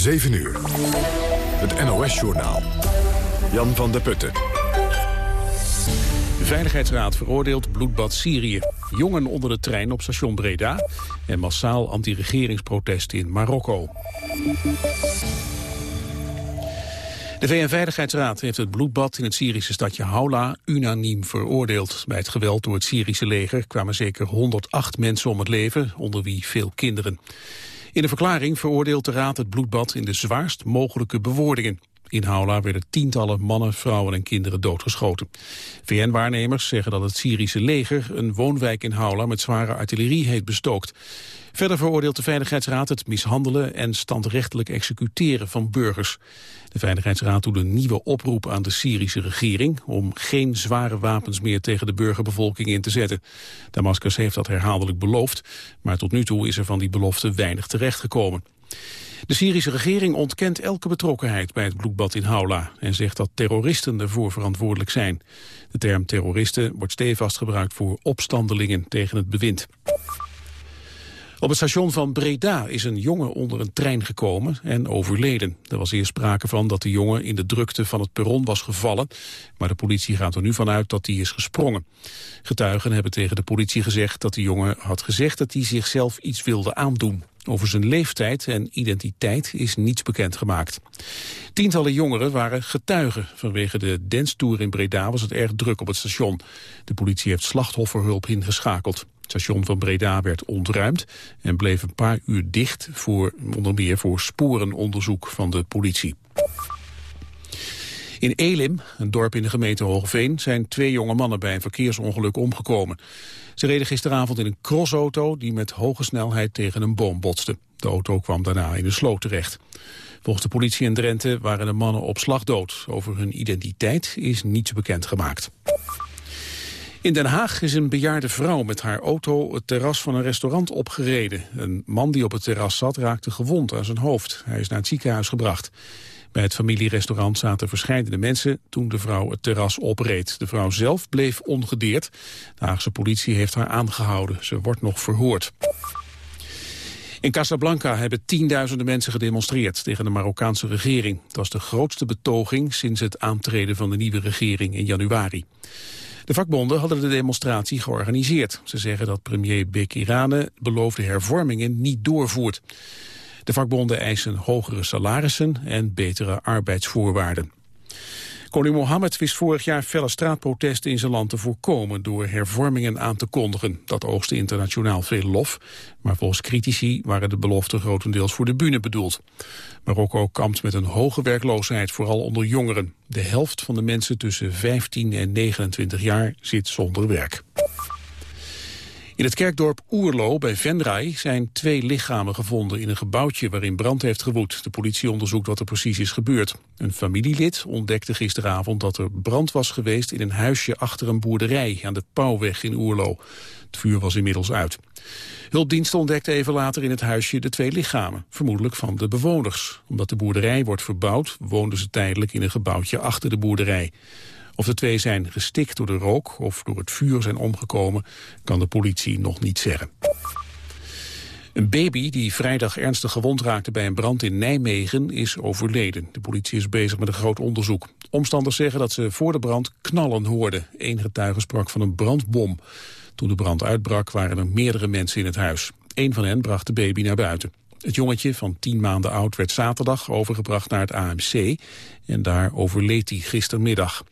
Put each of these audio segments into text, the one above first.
7 uur. Het NOS-journaal. Jan van der Putten. De Veiligheidsraad veroordeelt bloedbad Syrië. Jongen onder de trein op station Breda. En massaal anti-regeringsprotest in Marokko. De VN-veiligheidsraad heeft het bloedbad in het Syrische stadje Haula unaniem veroordeeld. Bij het geweld door het Syrische leger kwamen zeker 108 mensen om het leven, onder wie veel kinderen. In de verklaring veroordeelt de Raad het bloedbad in de zwaarst mogelijke bewoordingen. In Haula werden tientallen mannen, vrouwen en kinderen doodgeschoten. VN-waarnemers zeggen dat het Syrische leger een woonwijk in Haula met zware artillerie heeft bestookt. Verder veroordeelt de Veiligheidsraad het mishandelen en standrechtelijk executeren van burgers. De Veiligheidsraad doet een nieuwe oproep aan de Syrische regering om geen zware wapens meer tegen de burgerbevolking in te zetten. Damascus heeft dat herhaaldelijk beloofd, maar tot nu toe is er van die belofte weinig terechtgekomen. De Syrische regering ontkent elke betrokkenheid bij het bloedbad in Haula en zegt dat terroristen ervoor verantwoordelijk zijn. De term terroristen wordt stevast gebruikt voor opstandelingen tegen het bewind. Op het station van Breda is een jongen onder een trein gekomen en overleden. Er was eerst sprake van dat de jongen in de drukte van het perron was gevallen, maar de politie gaat er nu vanuit dat hij is gesprongen. Getuigen hebben tegen de politie gezegd dat de jongen had gezegd dat hij zichzelf iets wilde aandoen. Over zijn leeftijd en identiteit is niets bekendgemaakt. Tientallen jongeren waren getuigen. Vanwege de danstoer in Breda was het erg druk op het station. De politie heeft slachtofferhulp ingeschakeld. Station van Breda werd ontruimd en bleef een paar uur dicht voor onder meer voor sporenonderzoek van de politie. In Elim, een dorp in de gemeente Hoogveen, zijn twee jonge mannen bij een verkeersongeluk omgekomen. Ze reden gisteravond in een crossauto die met hoge snelheid tegen een boom botste. De auto kwam daarna in de sloot terecht. Volgens de politie in Drenthe waren de mannen op slag dood. Over hun identiteit is niets bekend gemaakt. In Den Haag is een bejaarde vrouw met haar auto het terras van een restaurant opgereden. Een man die op het terras zat raakte gewond aan zijn hoofd. Hij is naar het ziekenhuis gebracht. Bij het familierestaurant zaten verschillende mensen toen de vrouw het terras opreed. De vrouw zelf bleef ongedeerd. De Haagse politie heeft haar aangehouden. Ze wordt nog verhoord. In Casablanca hebben tienduizenden mensen gedemonstreerd tegen de Marokkaanse regering. Het was de grootste betoging sinds het aantreden van de nieuwe regering in januari. De vakbonden hadden de demonstratie georganiseerd. Ze zeggen dat premier Bekirane beloofde hervormingen niet doorvoert. De vakbonden eisen hogere salarissen en betere arbeidsvoorwaarden. Koning Mohammed wist vorig jaar felle straatprotesten in zijn land te voorkomen door hervormingen aan te kondigen. Dat oogste internationaal veel lof, maar volgens critici waren de beloften grotendeels voor de bühne bedoeld. Marokko kampt met een hoge werkloosheid, vooral onder jongeren. De helft van de mensen tussen 15 en 29 jaar zit zonder werk. In het kerkdorp Oerlo bij Venray zijn twee lichamen gevonden in een gebouwtje waarin brand heeft gewoed. De politie onderzoekt wat er precies is gebeurd. Een familielid ontdekte gisteravond dat er brand was geweest in een huisje achter een boerderij aan de Pauwweg in Oerlo. Het vuur was inmiddels uit. Hulpdiensten ontdekten even later in het huisje de twee lichamen, vermoedelijk van de bewoners. Omdat de boerderij wordt verbouwd, woonden ze tijdelijk in een gebouwtje achter de boerderij. Of de twee zijn gestikt door de rook of door het vuur zijn omgekomen, kan de politie nog niet zeggen. Een baby die vrijdag ernstig gewond raakte bij een brand in Nijmegen is overleden. De politie is bezig met een groot onderzoek. Omstanders zeggen dat ze voor de brand knallen hoorden. Eén getuige sprak van een brandbom. Toen de brand uitbrak waren er meerdere mensen in het huis. Eén van hen bracht de baby naar buiten. Het jongetje van tien maanden oud werd zaterdag overgebracht naar het AMC... en daar overleed hij gistermiddag.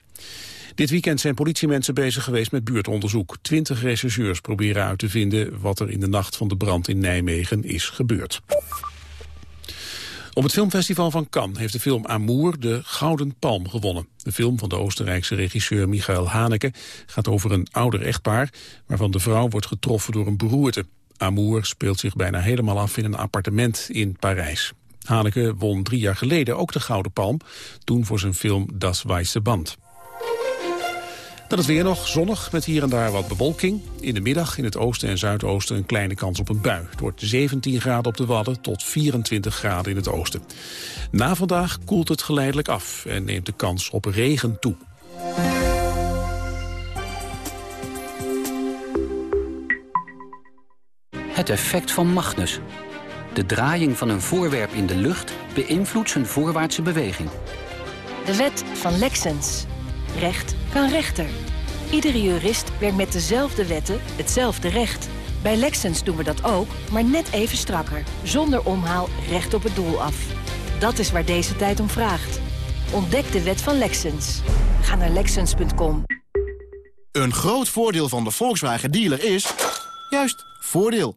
Dit weekend zijn politiemensen bezig geweest met buurtonderzoek. Twintig rechercheurs proberen uit te vinden wat er in de nacht van de brand in Nijmegen is gebeurd. Op het filmfestival van Cannes heeft de film Amour de Gouden Palm gewonnen. De film van de Oostenrijkse regisseur Michael Haneke gaat over een ouder echtpaar... waarvan de vrouw wordt getroffen door een beroerte. Amour speelt zich bijna helemaal af in een appartement in Parijs. Haneke won drie jaar geleden ook de Gouden Palm, toen voor zijn film Das Weiße Band. Dan is weer nog zonnig met hier en daar wat bewolking. In de middag in het oosten en zuidoosten een kleine kans op een bui. Het wordt 17 graden op de Wadden tot 24 graden in het oosten. Na vandaag koelt het geleidelijk af en neemt de kans op regen toe. Het effect van Magnus. De draaiing van een voorwerp in de lucht beïnvloedt zijn voorwaartse beweging. De wet van Lexens. Recht kan rechter. Iedere jurist werkt met dezelfde wetten hetzelfde recht. Bij Lexens doen we dat ook, maar net even strakker. Zonder omhaal recht op het doel af. Dat is waar deze tijd om vraagt. Ontdek de wet van Lexens. Ga naar Lexens.com. Een groot voordeel van de Volkswagen dealer is... juist, voordeel.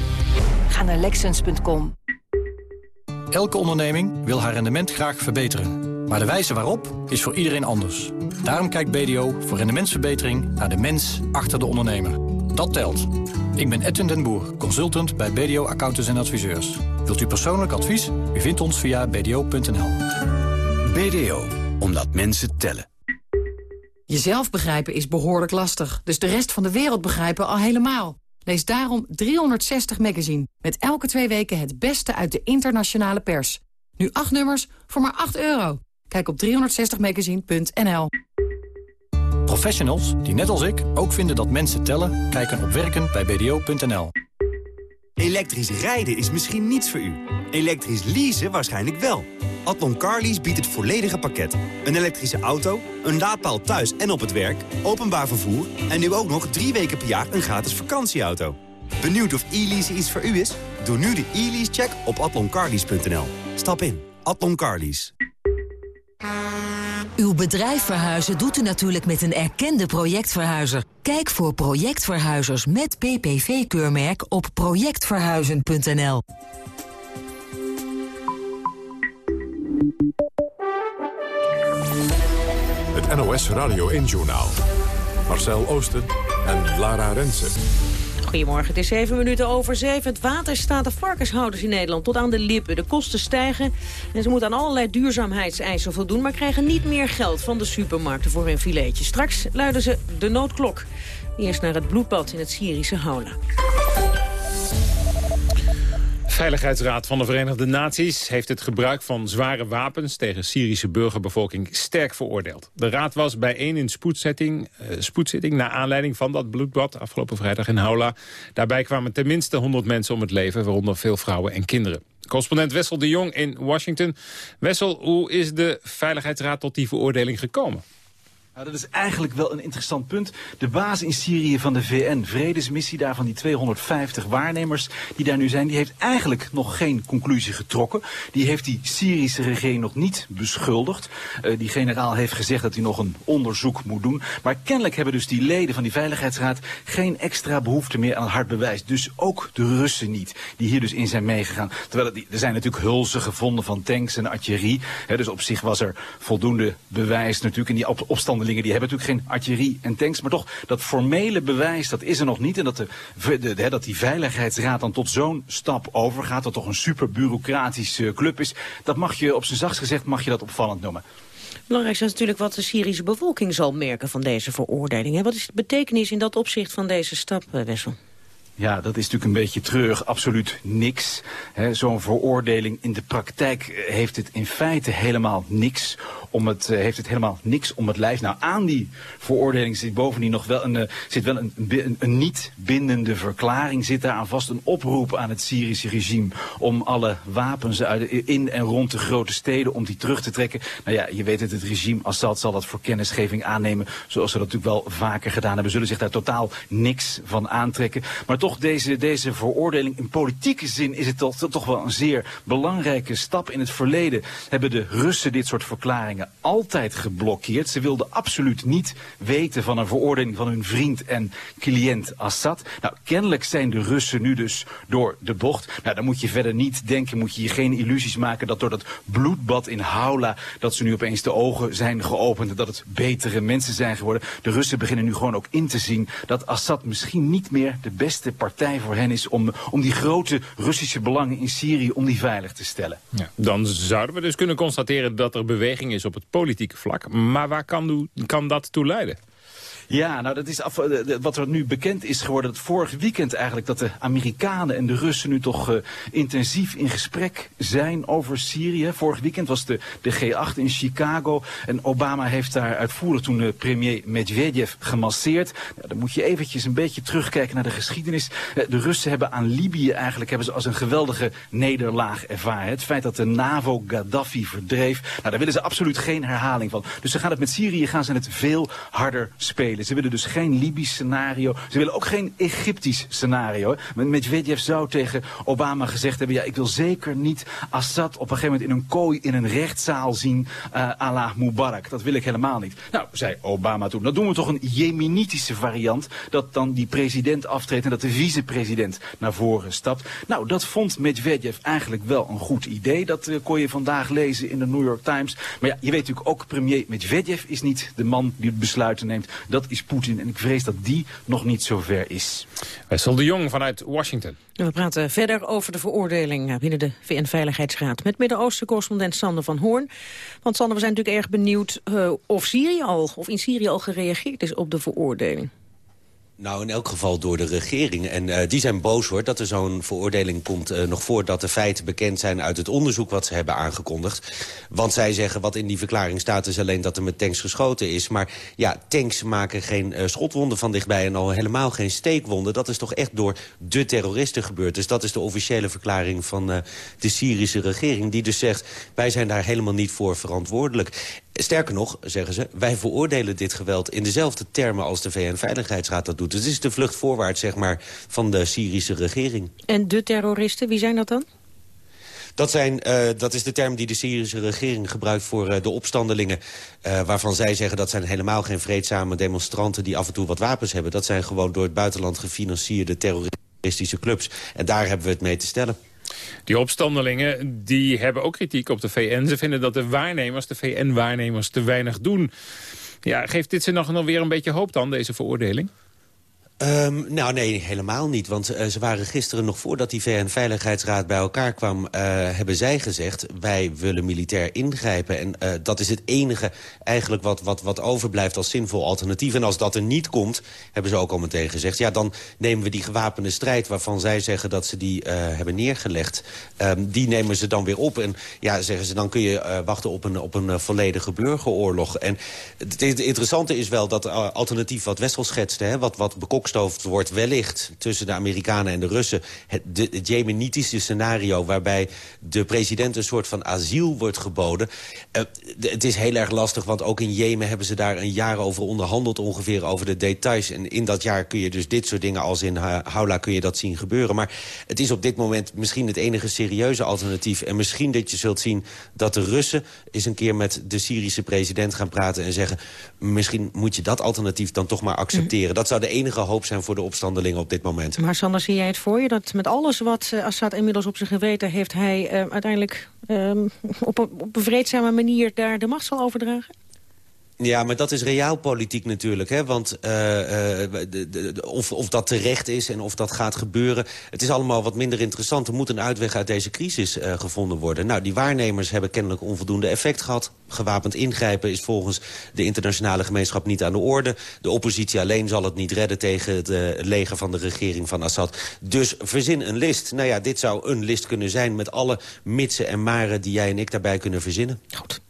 Ga naar Lexens.com. Elke onderneming wil haar rendement graag verbeteren. Maar de wijze waarop is voor iedereen anders. Daarom kijkt BDO voor rendementsverbetering naar de mens achter de ondernemer. Dat telt. Ik ben Edwin den Boer, consultant bij BDO Accountants en Adviseurs. Wilt u persoonlijk advies? U vindt ons via bdo.nl. BDO, omdat mensen tellen. Jezelf begrijpen is behoorlijk lastig, dus de rest van de wereld begrijpen al helemaal. Lees daarom 360 Magazine, met elke twee weken het beste uit de internationale pers. Nu acht nummers voor maar 8 euro. Kijk op 360magazine.nl. Professionals die net als ik ook vinden dat mensen tellen... kijken op werken bij bdo.nl. Elektrisch rijden is misschien niets voor u. Elektrisch leasen waarschijnlijk wel. Atlon Carlease biedt het volledige pakket. Een elektrische auto, een laadpaal thuis en op het werk, openbaar vervoer... en nu ook nog drie weken per jaar een gratis vakantieauto. Benieuwd of e-lease iets voor u is? Doe nu de e-lease-check op atloncarlease.nl. Stap in. Atlon Carlease. Uw bedrijf verhuizen doet u natuurlijk met een erkende projectverhuizer. Kijk voor projectverhuizers met PPV-keurmerk op projectverhuizen.nl. Het NOS Radio 1-journaal. Marcel Oosten en Lara Rensen. Goedemorgen, het is zeven minuten over zeven. Het water staat de varkenshouders in Nederland tot aan de lippen. De kosten stijgen en ze moeten aan allerlei duurzaamheidseisen voldoen... maar krijgen niet meer geld van de supermarkten voor hun filetje. Straks luiden ze de noodklok. Eerst naar het bloedbad in het Syrische Houla. Veiligheidsraad van de Verenigde Naties heeft het gebruik van zware wapens tegen Syrische burgerbevolking sterk veroordeeld. De raad was bijeen in spoedzitting, uh, spoedzitting na aanleiding van dat bloedbad afgelopen vrijdag in Haula. Daarbij kwamen tenminste 100 mensen om het leven, waaronder veel vrouwen en kinderen. Correspondent Wessel de Jong in Washington. Wessel, hoe is de Veiligheidsraad tot die veroordeling gekomen? Nou, dat is eigenlijk wel een interessant punt. De baas in Syrië van de VN, vredesmissie daar van die 250 waarnemers die daar nu zijn, die heeft eigenlijk nog geen conclusie getrokken. Die heeft die Syrische regering nog niet beschuldigd. Uh, die generaal heeft gezegd dat hij nog een onderzoek moet doen. Maar kennelijk hebben dus die leden van die Veiligheidsraad geen extra behoefte meer aan hard bewijs. Dus ook de Russen niet, die hier dus in zijn meegegaan. Terwijl er zijn natuurlijk hulzen gevonden van tanks en artillerie. Dus op zich was er voldoende bewijs natuurlijk in die op opstand die hebben natuurlijk geen artillerie en tanks. Maar toch, dat formele bewijs, dat is er nog niet. En dat, de, de, dat die Veiligheidsraad dan tot zo'n stap overgaat, dat toch een super bureaucratische club is. Dat mag je, op zijn zachtst gezegd, mag je dat opvallend noemen. Belangrijkste is natuurlijk wat de Syrische bevolking zal merken van deze veroordeling. Wat is de betekenis in dat opzicht van deze stap, eh, Wessel? Ja, dat is natuurlijk een beetje treurig. Absoluut niks. Zo'n veroordeling in de praktijk eh, heeft het in feite helemaal niks om het, uh, heeft het helemaal niks om het lijf. Nou, aan die veroordeling zit bovendien nog wel een, uh, zit wel een, een, een, niet bindende verklaring. Zit daar aan vast een oproep aan het Syrische regime om alle wapens uit, in en rond de grote steden om die terug te trekken. Nou ja, je weet het, het regime Assad zal dat voor kennisgeving aannemen, zoals ze dat natuurlijk wel vaker gedaan hebben. Zullen zich daar totaal niks van aantrekken. Maar toch, deze, deze veroordeling in politieke zin is het toch, toch wel een zeer belangrijke stap. In het verleden hebben de Russen dit soort verklaringen altijd geblokkeerd. Ze wilden absoluut niet weten van een veroordeling van hun vriend en cliënt Assad. Nou, kennelijk zijn de Russen nu dus door de bocht. Nou, dan moet je verder niet denken, moet je je geen illusies maken dat door dat bloedbad in Haula, dat ze nu opeens de ogen zijn geopend en dat het betere mensen zijn geworden. De Russen beginnen nu gewoon ook in te zien dat Assad misschien niet meer de beste partij voor hen is om, om die grote Russische belangen in Syrië, om die veilig te stellen. Ja. Dan zouden we dus kunnen constateren dat er beweging is op het politieke vlak. Maar waar kan, kan dat toe leiden? Ja, nou dat is af, eh, wat er nu bekend is geworden, dat vorig weekend eigenlijk dat de Amerikanen en de Russen nu toch uh, intensief in gesprek zijn over Syrië. Vorig weekend was de, de G8 in Chicago en Obama heeft daar uitvoerig toen de premier Medvedev gemasseerd. Nou, dan moet je eventjes een beetje terugkijken naar de geschiedenis. Uh, de Russen hebben aan Libië eigenlijk hebben ze als een geweldige nederlaag ervaren. Het feit dat de NAVO Gaddafi verdreef, nou daar willen ze absoluut geen herhaling van. Dus ze gaan het met Syrië gaan ze het veel harder spelen. Ze willen dus geen Libisch scenario. Ze willen ook geen Egyptisch scenario. Medvedev zou tegen Obama gezegd hebben... ja, ik wil zeker niet Assad op een gegeven moment in een kooi in een rechtszaal zien... Uh, à la Mubarak. Dat wil ik helemaal niet. Nou, zei Obama toen, dan doen we toch een jemenitische variant... dat dan die president aftreedt en dat de vicepresident naar voren stapt. Nou, dat vond Medvedev eigenlijk wel een goed idee. Dat uh, kon je vandaag lezen in de New York Times. Maar ja, je weet natuurlijk ook, premier Medvedev is niet de man die besluiten neemt. Is Poetin. En ik vrees dat die nog niet zo ver is. Wessel de Jong vanuit Washington. We praten verder over de veroordeling eh, binnen de VN-veiligheidsraad... met Midden-Oosten-correspondent Sander van Hoorn. Want Sander, we zijn natuurlijk erg benieuwd uh, of Syrië al, of in Syrië al gereageerd is op de veroordeling. Nou, in elk geval door de regering. En uh, die zijn boos hoor dat er zo'n veroordeling komt... Uh, nog voordat de feiten bekend zijn uit het onderzoek wat ze hebben aangekondigd. Want zij zeggen wat in die verklaring staat is alleen dat er met tanks geschoten is. Maar ja, tanks maken geen uh, schotwonden van dichtbij en al helemaal geen steekwonden. Dat is toch echt door de terroristen gebeurd. Dus dat is de officiële verklaring van de Syrische regering. Die dus zegt, wij zijn daar helemaal niet voor verantwoordelijk. Sterker nog, zeggen ze, wij veroordelen dit geweld in dezelfde termen als de VN-veiligheidsraad dat doet. Dus het is de vlucht voorwaarts zeg maar, van de Syrische regering. En de terroristen, wie zijn dat dan? Dat, zijn, uh, dat is de term die de Syrische regering gebruikt voor uh, de opstandelingen. Uh, waarvan zij zeggen dat zijn helemaal geen vreedzame demonstranten... die af en toe wat wapens hebben. Dat zijn gewoon door het buitenland gefinancierde terroristische clubs. En daar hebben we het mee te stellen. Die opstandelingen die hebben ook kritiek op de VN. Ze vinden dat de waarnemers, de VN-waarnemers, te weinig doen. Ja, geeft dit ze nog, nog weer een beetje hoop dan, deze veroordeling? Um, nou, nee, helemaal niet. Want uh, ze waren gisteren nog voordat die VN-veiligheidsraad bij elkaar kwam... Uh, hebben zij gezegd, wij willen militair ingrijpen. En uh, dat is het enige eigenlijk wat, wat, wat overblijft als zinvol alternatief. En als dat er niet komt, hebben ze ook al meteen gezegd... ja, dan nemen we die gewapende strijd waarvan zij zeggen dat ze die hebben neergelegd... Um, die nemen ze dan weer op. En ja, zeggen ze, dan kun je wachten op een, op een volledige burgeroorlog. En het, interessante is wel dat alternatief wat Wessel schetste... Hè, wat, wat wordt wellicht tussen de Amerikanen en de Russen... het, de, het jemenitische scenario waarbij de president een soort van asiel wordt geboden. Uh, de, het is heel erg lastig, want ook in Jemen hebben ze daar een jaar over onderhandeld... ongeveer over de details. En in dat jaar kun je dus dit soort dingen als in Haula kun je dat zien gebeuren. Maar het is op dit moment misschien het enige serieuze alternatief. En misschien dat je zult zien dat de Russen eens een keer met de Syrische president gaan praten... en zeggen, misschien moet je dat alternatief dan toch maar accepteren. Mm. Dat zou de enige hoop zijn voor de opstandelingen op dit moment. Maar Sander, zie jij het voor je dat met alles wat uh, Assad inmiddels op zijn geweten heeft... hij uh, uiteindelijk uh, op, een, op een vreedzame manier daar de macht zal overdragen? Ja, maar dat is realpolitiek natuurlijk. Hè? Want uh, uh, de, de, of, of dat terecht is en of dat gaat gebeuren... het is allemaal wat minder interessant. Er moet een uitweg uit deze crisis uh, gevonden worden. Nou, die waarnemers hebben kennelijk onvoldoende effect gehad. Gewapend ingrijpen is volgens de internationale gemeenschap niet aan de orde. De oppositie alleen zal het niet redden tegen het leger van de regering van Assad. Dus verzin een list. Nou ja, dit zou een list kunnen zijn met alle mitsen en maren... die jij en ik daarbij kunnen verzinnen. Goed.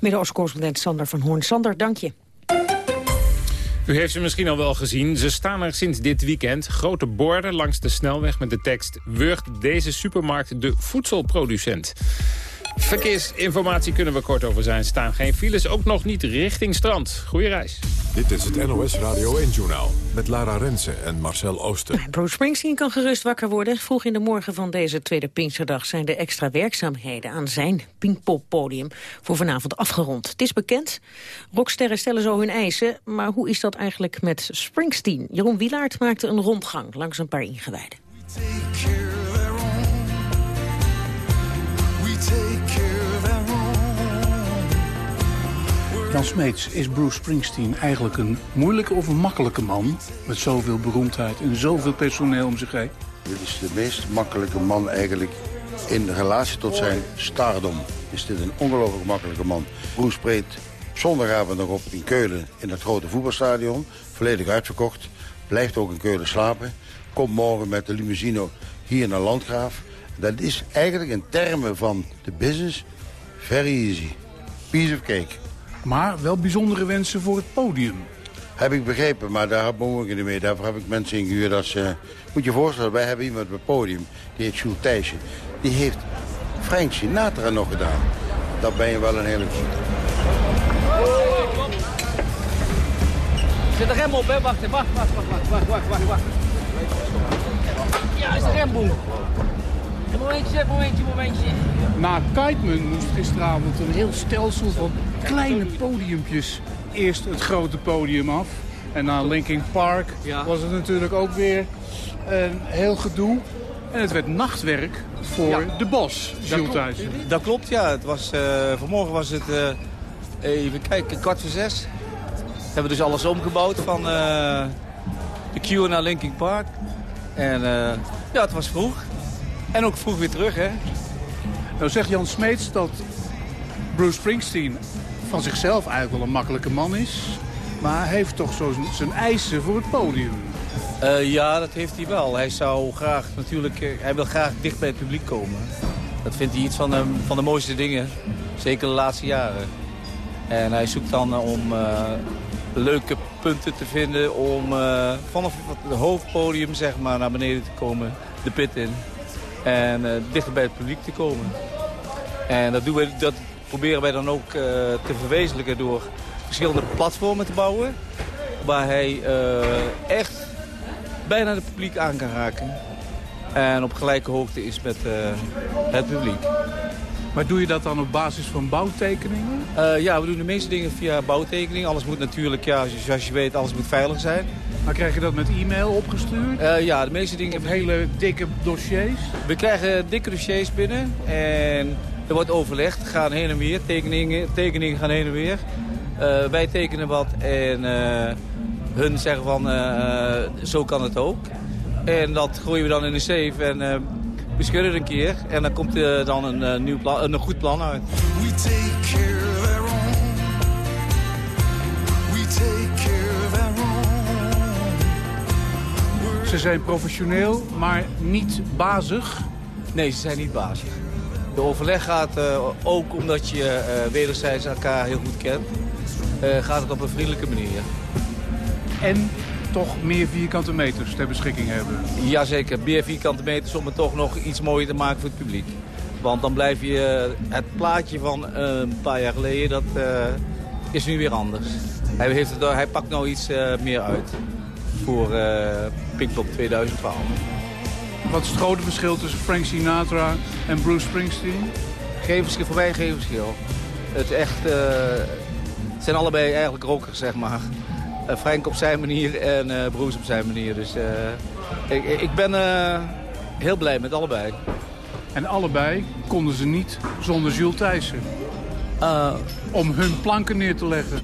Midden-Oost-correspondent Sander van Hoorn. Sander, dank je. U heeft ze misschien al wel gezien. Ze staan er sinds dit weekend. Grote borden langs de snelweg met de tekst... Wurgt deze supermarkt de voedselproducent. Verkeersinformatie kunnen we kort over zijn. Staan geen files, ook nog niet richting strand. Goeie reis. Dit is het NOS Radio 1-journaal met Lara Rensen en Marcel Ooster. Bruce Springsteen kan gerust wakker worden. Vroeg in de morgen van deze tweede Pinksterdag zijn de extra werkzaamheden aan zijn Pinkpop-podium voor vanavond afgerond. Het is bekend, rocksterren stellen zo hun eisen, maar hoe is dat eigenlijk met Springsteen? Jeroen Wielaert maakte een rondgang langs een paar ingewijden. Jan Smeets, is Bruce Springsteen eigenlijk een moeilijke of een makkelijke man... met zoveel beroemdheid en zoveel personeel om zich heen? Dit is de meest makkelijke man eigenlijk in relatie tot zijn stardom. Is dit een ongelooflijk makkelijke man. Bruce spreekt zondagavond nog op in Keulen in het grote voetbalstadion. Volledig uitverkocht. Blijft ook in Keulen slapen. Komt morgen met de limousine hier naar Landgraaf. Dat is eigenlijk in termen van de business very easy. Piece of cake. Maar wel bijzondere wensen voor het podium. Heb ik begrepen, maar daar bemoei ik niet mee. Daarvoor heb ik mensen ingehuurd. Als, uh, moet je je voorstellen, wij hebben iemand op het podium. Die heet Jules Thijssen. Die heeft Frank Sinatra nog gedaan. Dat ben je wel een hele goede. Zit de rem op, hè? Wacht, wacht, wacht, wacht, wacht, wacht, wacht, wacht. Ja, is de remboom. Momentje, momentje, momentje. Na Kiteman moest gisteravond een heel stelsel van kleine podiumpjes eerst het grote podium af. En na Linkin Park was het natuurlijk ook weer een heel gedoe. En het werd nachtwerk voor de bos, Jules Thijssen. Dat klopt, ja. Het was, uh, vanmorgen was het, uh, even kijken, kwart voor zes. We hebben dus alles omgebouwd van uh, de Q naar Linkin Park. En ja, het was vroeg. En ook vroeg weer terug, hè. Nou zegt Jan Smeets dat Bruce Springsteen van zichzelf eigenlijk wel een makkelijke man is. Maar hij heeft toch zo zijn eisen voor het podium. Uh, ja, dat heeft hij wel. Hij zou graag natuurlijk, uh, hij wil graag dicht bij het publiek komen. Dat vindt hij iets van de, van de mooiste dingen. Zeker de laatste jaren. En hij zoekt dan om uh, leuke punten te vinden om vanaf het hoofdpodium zeg maar, naar beneden te komen, de pit in. En dichter bij het publiek te komen. En dat, doen we, dat proberen wij dan ook uh, te verwezenlijken door verschillende platformen te bouwen. Waar hij uh, echt bijna het publiek aan kan raken. En op gelijke hoogte is met het publiek. Maar doe je dat dan op basis van bouwtekeningen? ja, we doen de meeste dingen via bouwtekeningen. Alles moet natuurlijk, ja, zoals je weet, alles moet veilig zijn. Maar krijg je dat met e-mail opgestuurd? Uh, ja, de meeste dingen... Of hele dikke dossiers? We krijgen dikke dossiers binnen. En er wordt overlegd, gaan heen en weer, tekeningen, tekeningen gaan heen en weer. Uh, wij tekenen wat en hun zeggen van zo kan het ook. En dat gooien we dan in de safe en we schudden een keer. En dan komt er dan een, nieuw plan, een goed plan uit. We take care of our own. We take care of our own. Ze zijn professioneel, maar niet bazig. Nee, ze zijn niet bazig. De overleg gaat uh, ook omdat je uh, wederzijds elkaar heel goed kent. Uh, gaat het op een vriendelijke manier. En toch meer vierkante meters ter beschikking hebben. Jazeker, meer vierkante meters om het toch nog iets mooier te maken voor het publiek. Want dan blijf je het plaatje van een paar jaar geleden, dat is nu weer anders. Hij, heeft het, hij pakt nou iets meer uit voor Pinkpop 2012. Wat is het grote verschil tussen Frank Sinatra en Bruce Springsteen? Geen verschil, voor mij geen verschil. Het, echt, uh, het zijn allebei eigenlijk rockers, zeg maar. Uh, Frank op zijn manier en uh, Bruce op zijn manier. Dus ik, ik ben heel blij met allebei. En allebei konden ze niet zonder Jules Thijssen. om hun planken neer te leggen.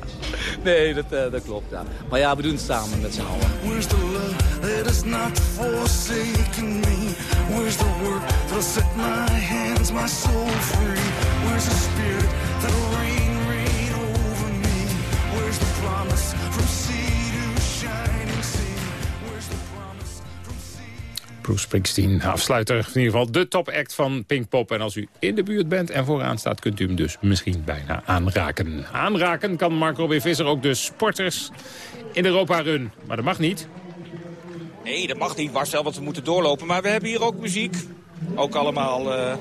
Nee, dat, uh, dat klopt, ja. Maar ja, we doen het samen met z'n allen. Where's the love that is not forsaken me? Where's the work that'll set my hands, my soul free? Where's the spirit Bruce Springsteen, afsluiter in ieder geval de topact van Pinkpop. En als u in de buurt bent en vooraan staat, kunt u hem dus misschien bijna aanraken. Aanraken kan Mark Robin Visser ook de sporters in de Europa-run. Maar dat mag niet. Nee, dat mag niet, Marcel, want we moeten doorlopen. Maar we hebben hier ook muziek. Ook allemaal uh,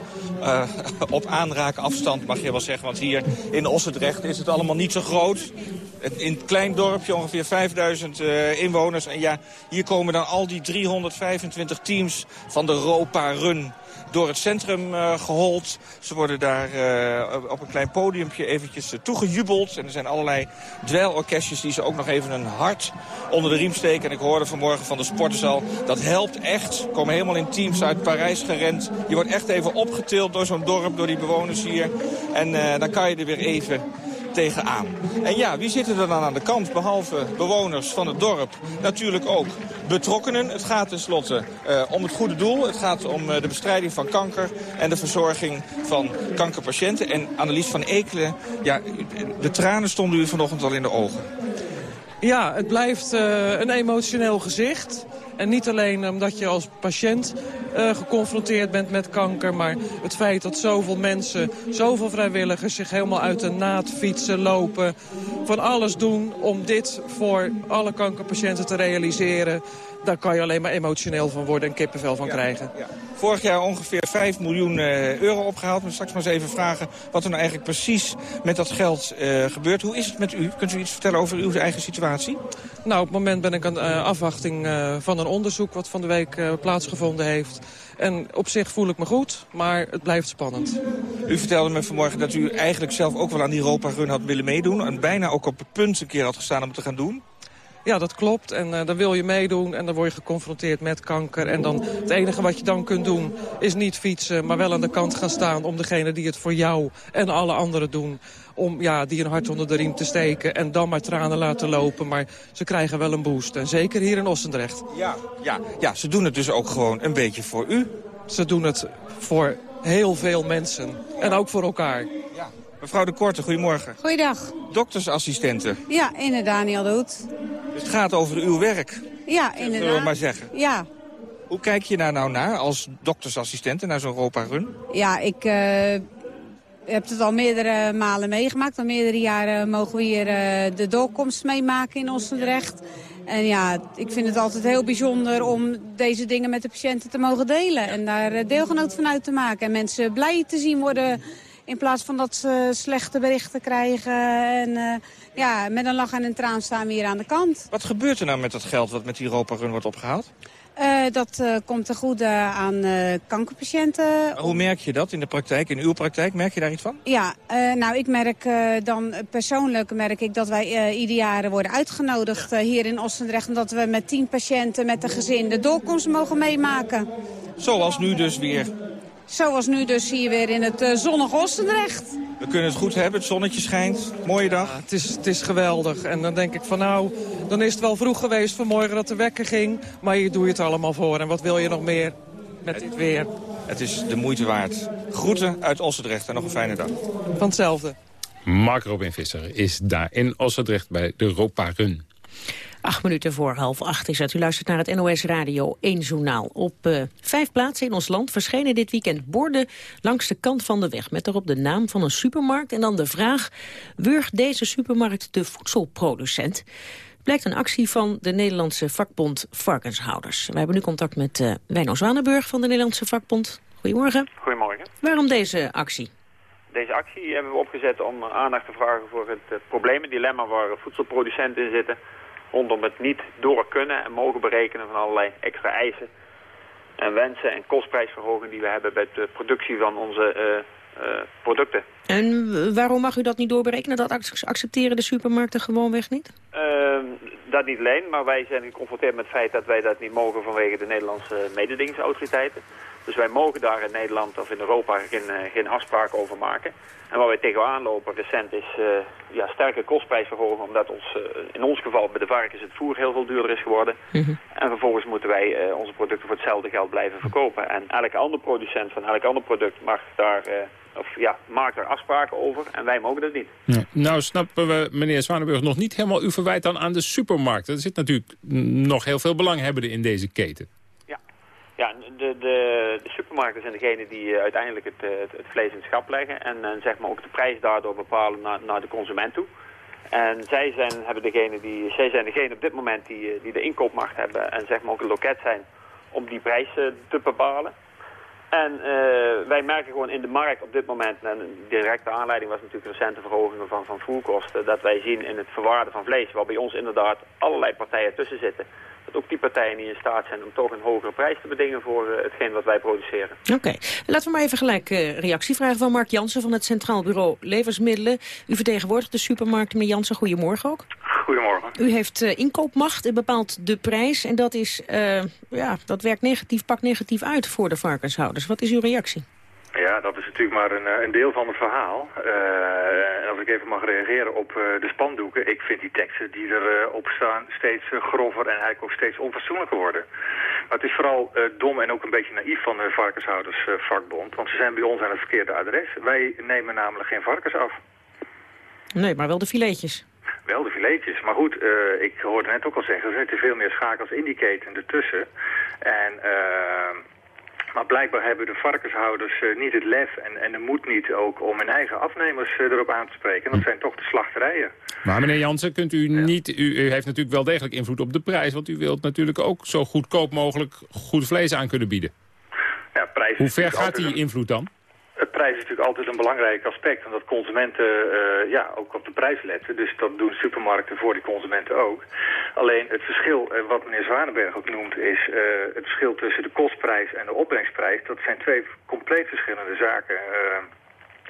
uh, op aanraken afstand, mag je wel zeggen. Want hier in Ossendrecht is het allemaal niet zo groot. In een klein dorpje, ongeveer 5000 uh, inwoners. En ja, hier komen dan al die 325 teams van de Ropa Run door het centrum uh, gehold. Ze worden daar uh, op een klein podiumpje eventjes uh, toegejubeld. En er zijn allerlei dweilorkestjes die ze ook nog even een hart onder de riem steken. En ik hoorde vanmorgen van de sporters dat helpt echt. Komen helemaal in teams uit Parijs gerend. Je wordt echt even opgetild door zo'n dorp, door die bewoners hier. En dan kan je er weer even tegenaan. En ja, wie zitten er dan aan de kant, behalve bewoners van het dorp? Natuurlijk ook betrokkenen. Het gaat tenslotte uh, om het goede doel. Het gaat om uh, de bestrijding van kanker en de verzorging van kankerpatiënten. En Annelies van Ekelen, ja, de tranen stonden u vanochtend al in de ogen. Ja, het blijft uh, een emotioneel gezicht. En niet alleen omdat je als patiënt uh, geconfronteerd bent met kanker... maar het feit dat zoveel mensen, zoveel vrijwilligers... zich helemaal uit de naad fietsen, lopen... van alles doen om dit voor alle kankerpatiënten te realiseren... daar kan je alleen maar emotioneel van worden en kippenvel van ja, krijgen. Ja. Vorig jaar ongeveer 5 miljoen uh, euro opgehaald. Maar straks maar eens even vragen wat er nou eigenlijk precies met dat geld uh, gebeurt. Hoe is het met u? Kunt u iets vertellen over uw eigen situatie? Nou, op het moment ben ik aan uh, afwachting uh, van een onderzoek wat van de week plaatsgevonden heeft. En op zich voel ik me goed, maar het blijft spannend. U vertelde me vanmorgen dat u eigenlijk zelf ook wel aan die Europa Run had willen meedoen. En bijna ook op het punt een keer had gestaan om het te gaan doen. Ja, dat klopt. En uh, dan wil je meedoen en dan word je geconfronteerd met kanker. En dan het enige wat je dan kunt doen is niet fietsen, maar wel aan de kant gaan staan... om degene die het voor jou en alle anderen doen, om ja, die een hart onder de riem te steken... en dan maar tranen laten lopen. Maar ze krijgen wel een boost. En zeker hier in Ossendrecht. Ja, ja, ja, ze doen het dus ook gewoon een beetje voor u. Ze doen het voor heel veel mensen. En ook voor elkaar. Ja. Mevrouw de Korte, goedemorgen. Goeiedag. Doktersassistenten. Ja, in Daniel Doet. Dus het gaat over uw werk. Ja, inderdaad. Zullen we maar zeggen. Ja. Hoe kijk je daar nou naar als doktersassistenten naar zo'n Europa Run? Ja, ik uh, heb het al meerdere malen meegemaakt. Al meerdere jaren mogen we hier uh, de doorkomst meemaken in Ossendrecht. En ja, ik vind het altijd heel bijzonder om deze dingen met de patiënten te mogen delen. En daar deelgenoot van uit te maken. En mensen blij te zien worden in plaats van dat ze slechte berichten krijgen. En uh, ja, met een lach en een traan staan we hier aan de kant. Wat gebeurt er nou met dat geld wat met die Europa Run wordt opgehaald? Uh, dat uh, komt ten goede aan uh, kankerpatiënten. Hoe merk je dat in de praktijk, in uw praktijk? Merk je daar iets van? Ja, nou ik merk dan persoonlijk merk ik dat wij ieder jaar worden uitgenodigd hier in Ossendrecht. Omdat we met tien patiënten met een gezin de doorkomst mogen meemaken. Zoals nu dus weer Zoals nu dus hier weer in het uh, zonnige Oostendrecht. We kunnen het goed hebben, het zonnetje schijnt. Mooie dag. Ja, het, is, het is geweldig. En dan denk ik van nou, dan is het wel vroeg geweest vanmorgen dat de wekker ging. Maar hier doe je het allemaal voor. En wat wil je nog meer met dit weer? Het is de moeite waard. Groeten uit Ossendrecht en nog een fijne dag. Van hetzelfde. Mark Robin Visser is daar in Ossendrecht bij de Europa Run. Acht minuten voor half acht is het. U luistert naar het NOS Radio 1 Journaal. Op uh, vijf plaatsen in ons land verschenen dit weekend borden langs de kant van de weg... met daarop de naam van een supermarkt en dan de vraag... wurgt deze supermarkt de voedselproducent? Blijkt een actie van de Nederlandse vakbond Varkenshouders. We hebben nu contact met uh, Wijno Zwanenburg van de Nederlandse vakbond. Goedemorgen. Goedemorgen. Waarom deze actie? Deze actie hebben we opgezet om aandacht te vragen voor het uh, probleem, het dilemma waar voedselproducenten in zitten rondom het niet door kunnen en mogen berekenen van allerlei extra eisen en wensen en kostprijsverhogingen die we hebben bij de productie van onze uh, uh, producten. En waarom mag u dat niet doorberekenen? Dat accepteren de supermarkten gewoonweg niet? Uh, dat niet alleen, maar wij zijn geconfronteerd met het feit dat wij dat niet mogen vanwege de Nederlandse mededingingsautoriteiten. Dus wij mogen daar in Nederland of in Europa geen, uh, geen afspraken over maken. En waar wij tegenaan lopen recent is uh, ja, sterke kostprijsverhoging, omdat ons, uh, in ons geval bij de varkens het voer heel veel duurder is geworden. Mm -hmm. En vervolgens moeten wij uh, onze producten voor hetzelfde geld blijven verkopen. En elke andere producent van elk ander product mag daar, of, ja, maakt daar afspraken over en wij mogen dat niet. Ja. Nou snappen we, meneer Zwanenburg, nog niet helemaal uw verwijt dan aan de supermarkt. Er zit natuurlijk nog heel veel belanghebbenden in deze keten. Ja, de, de, de supermarkten zijn degene die uh, uiteindelijk het, het, het, vlees in het schap leggen en, en zeg maar ook de prijs daardoor bepalen naar, naar de consument toe. En zij zijn, hebben degene die, zij zijn degene op dit moment die, die de inkoopmacht hebben en zeg maar ook een loket zijn om die prijs te bepalen. En eh, wij merken gewoon in de markt op dit moment, en een directe aanleiding was natuurlijk recente verhogingen van, van voerkosten, dat wij zien in het verwaarden van vlees, waar bij ons inderdaad allerlei partijen tussen zitten, dat ook die partijen niet in staat zijn om toch een hogere prijs te bedingen voor uh, hetgeen wat wij produceren. Oké, laten we maar even gelijk uh, reactie vragen van Mark Jansen van het Centraal Bureau Levensmiddelen. U vertegenwoordigt de supermarkt, meneer Jansen, goedemorgen ook. Goedemorgen. U heeft uh, inkoopmacht, u bepaalt de prijs en dat, is, ja, dat werkt negatief, pakt negatief uit voor de varkenshouders. Wat is uw reactie? Ja, dat is natuurlijk maar een, een deel van het verhaal. Uh, en als ik even mag reageren op uh, de spandoeken. Ik vind die teksten die erop staan steeds grover en eigenlijk ook steeds onfatsoenlijker worden. Maar het is vooral dom en ook een beetje naïef van de varkenshoudersvakbond. want ze zijn bij ons aan het verkeerde adres. Wij nemen namelijk geen varkens af. Nee, maar wel de filetjes. Wel de filetjes. Maar goed, ik hoorde net ook al zeggen, er zitten veel meer schakels in die keten ertussen. En... Maar blijkbaar hebben de varkenshouders uh, niet het lef en, en de moed niet ook om hun eigen afnemers uh, erop aan te spreken. En dat zijn toch de slachterijen. Maar meneer Jansen, kunt u niet, u, u, heeft natuurlijk wel degelijk invloed op de prijs. Want u wilt natuurlijk ook zo goedkoop mogelijk goed vlees aan kunnen bieden. Ja, prijs Hoe ver gaat die invloed dan? Prijs is natuurlijk altijd een belangrijk aspect. Omdat consumenten uh, ja, ook op de prijs letten. Dus dat doen supermarkten voor die consumenten ook. Alleen het verschil, uh, wat meneer Zwanenberg ook noemt, is uh, het verschil tussen de kostprijs en de opbrengsprijs. Dat zijn twee compleet verschillende zaken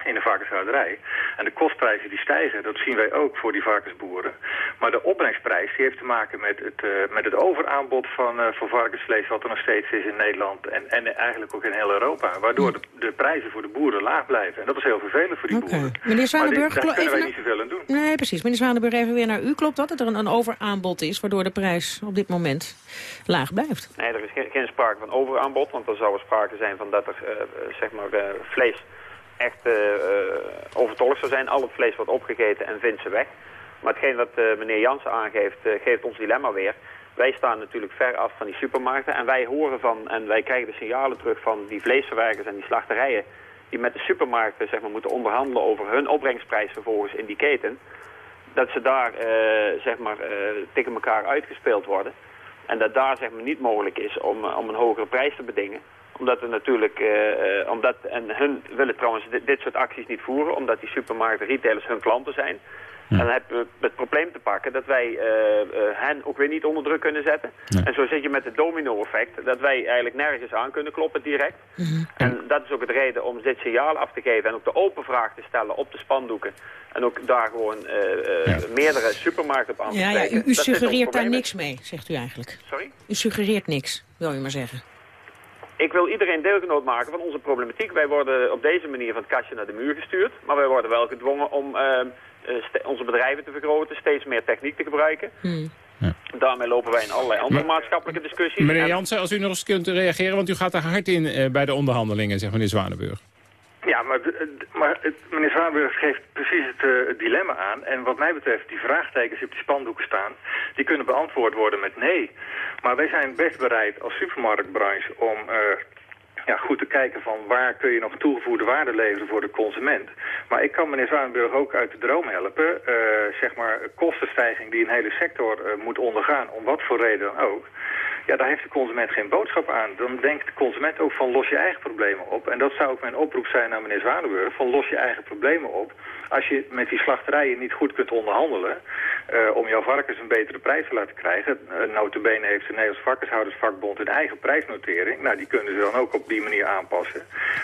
in de varkenshouderij. En de kostprijzen die stijgen, dat zien wij ook voor die varkensboeren. Maar de opbrengsprijs die heeft te maken met het, uh, met het overaanbod van, uh, van varkensvlees... wat er nog steeds is in Nederland en, en eigenlijk ook in heel Europa. Waardoor de, de prijzen voor de boeren laag blijven. En dat is heel vervelend voor die okay. boeren. Meneer Zwanenburg, daar kunnen wij niet zoveel aan doen. Nee, precies. Meneer Zwanenburg, even weer naar u. Klopt dat, dat er een, een overaanbod is... waardoor de prijs op dit moment laag blijft? Nee, er is geen, geen sprake van overaanbod. Want er zou er sprake zijn van dat er uh, zeg maar, vlees echt uh, overtollig zou zijn. Al het vlees wordt opgegeten en vindt ze weg. Maar hetgeen wat uh, meneer Jansen aangeeft, geeft ons dilemma weer. Wij staan natuurlijk ver af van die supermarkten. En wij horen van, en wij krijgen de signalen terug van die vleesverwerkers en die slachterijen... die met de supermarkten zeg maar, moeten onderhandelen over hun opbrengsprijs vervolgens in die keten. Dat ze daar zeg maar, tegen elkaar uitgespeeld worden. En dat daar zeg maar, niet mogelijk is om, om een hogere prijs te bedingen omdat er natuurlijk, uh, omdat, en hun willen trouwens dit, dit, soort acties niet voeren, omdat die supermarkten, retailers hun klanten zijn. Ja. En dan hebben we het probleem te pakken dat wij uh, hen ook weer niet onder druk kunnen zetten. Ja. En zo zit je met het domino-effect, dat wij eigenlijk nergens aan kunnen kloppen direct. Mm -hmm. En dat is ook de reden om dit signaal af te geven en ook de open vraag te stellen op de spandoeken. En ook daar gewoon ja. meerdere supermarkten op aan te ja, spreken. Ja, u, u suggereert daar niks mee, zegt u eigenlijk. Sorry? U suggereert niks, wil je maar zeggen. Ik wil iedereen deelgenoot maken van onze problematiek. Wij worden op deze manier van het kastje naar de muur gestuurd. Maar wij worden wel gedwongen om uh, onze bedrijven te vergroten, steeds meer techniek te gebruiken. Hmm. Ja. Daarmee lopen wij in allerlei andere maar, maatschappelijke discussies. Meneer Jansen, als u nog eens kunt reageren, want u gaat er hard in uh, bij de onderhandelingen, zegt meneer Zwanenburg. Ja, maar, maar het, meneer Zwaanburg geeft precies het, uh, het, dilemma aan. En wat mij betreft, die vraagtekens die op die spandoeken staan... die kunnen beantwoord worden met nee. Maar wij zijn best bereid als supermarktbranche om... Uh, ja, goed te kijken van waar kun je nog toegevoegde waarde leveren voor de consument. Maar ik kan meneer Zwaanburg ook uit de droom helpen. Zeg maar, kostenstijging die een hele sector moet ondergaan, om wat voor reden dan ook. Ja, daar heeft de consument geen boodschap aan. Dan denkt de consument ook van los je eigen problemen op. En dat zou ook mijn oproep zijn naar meneer Zwanenburg. Van los je eigen problemen op. Als je met die slachterijen niet goed kunt onderhandelen... Uh, om jouw varkens een betere prijs te laten krijgen... Uh, notabene heeft de Nederlands Varkenshoudersvakbond een eigen prijsnotering. Nou, die kunnen ze dan ook op die manier aanpassen.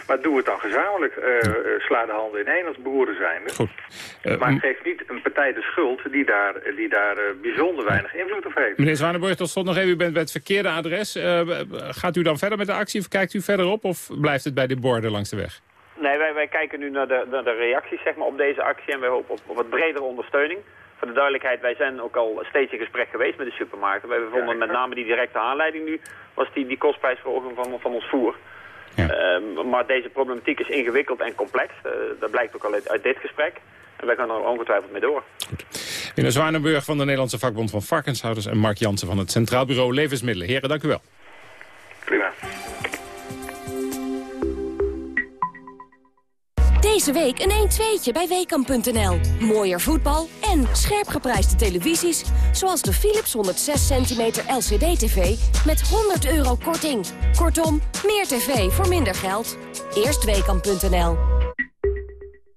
Maar doe het dan gezamenlijk. Uh, sla de handen in één als boeren zijn. Goed. maar geef niet een partij de schuld die daar, die daar bijzonder weinig invloed op heeft. Meneer Zwanenburg, tot slot nog even. U bent bij het verkeerde adres. gaat u dan verder met de actie of kijkt u verder op? Of blijft het bij de borden langs de weg? Nee, wij, wij kijken nu naar de, naar de reacties zeg maar, op deze actie en wij hopen op, op wat bredere ondersteuning. Voor de duidelijkheid, wij zijn ook al steeds in gesprek geweest met de supermarkten. Wij vonden met name die directe aanleiding nu, was die, die kostprijsverhoging van, van ons voer. Ja. Uh, maar deze problematiek is ingewikkeld en complex. Uh, dat blijkt ook al uit, uit dit gesprek. En wij gaan er ongetwijfeld mee door. Goed. Meneer Zwanenburg van de Nederlandse vakbond van varkenshouders... en Mark Jansen van het Centraal Bureau Levensmiddelen. Heren, dank u wel. Prima. Deze week een 1-2'tje bij Weekamp.nl. Mooier voetbal en scherp geprijsde televisies... zoals de Philips 106 cm LCD-TV met 100 euro korting. Kortom, meer tv voor minder geld. Eerst Weekamp.nl.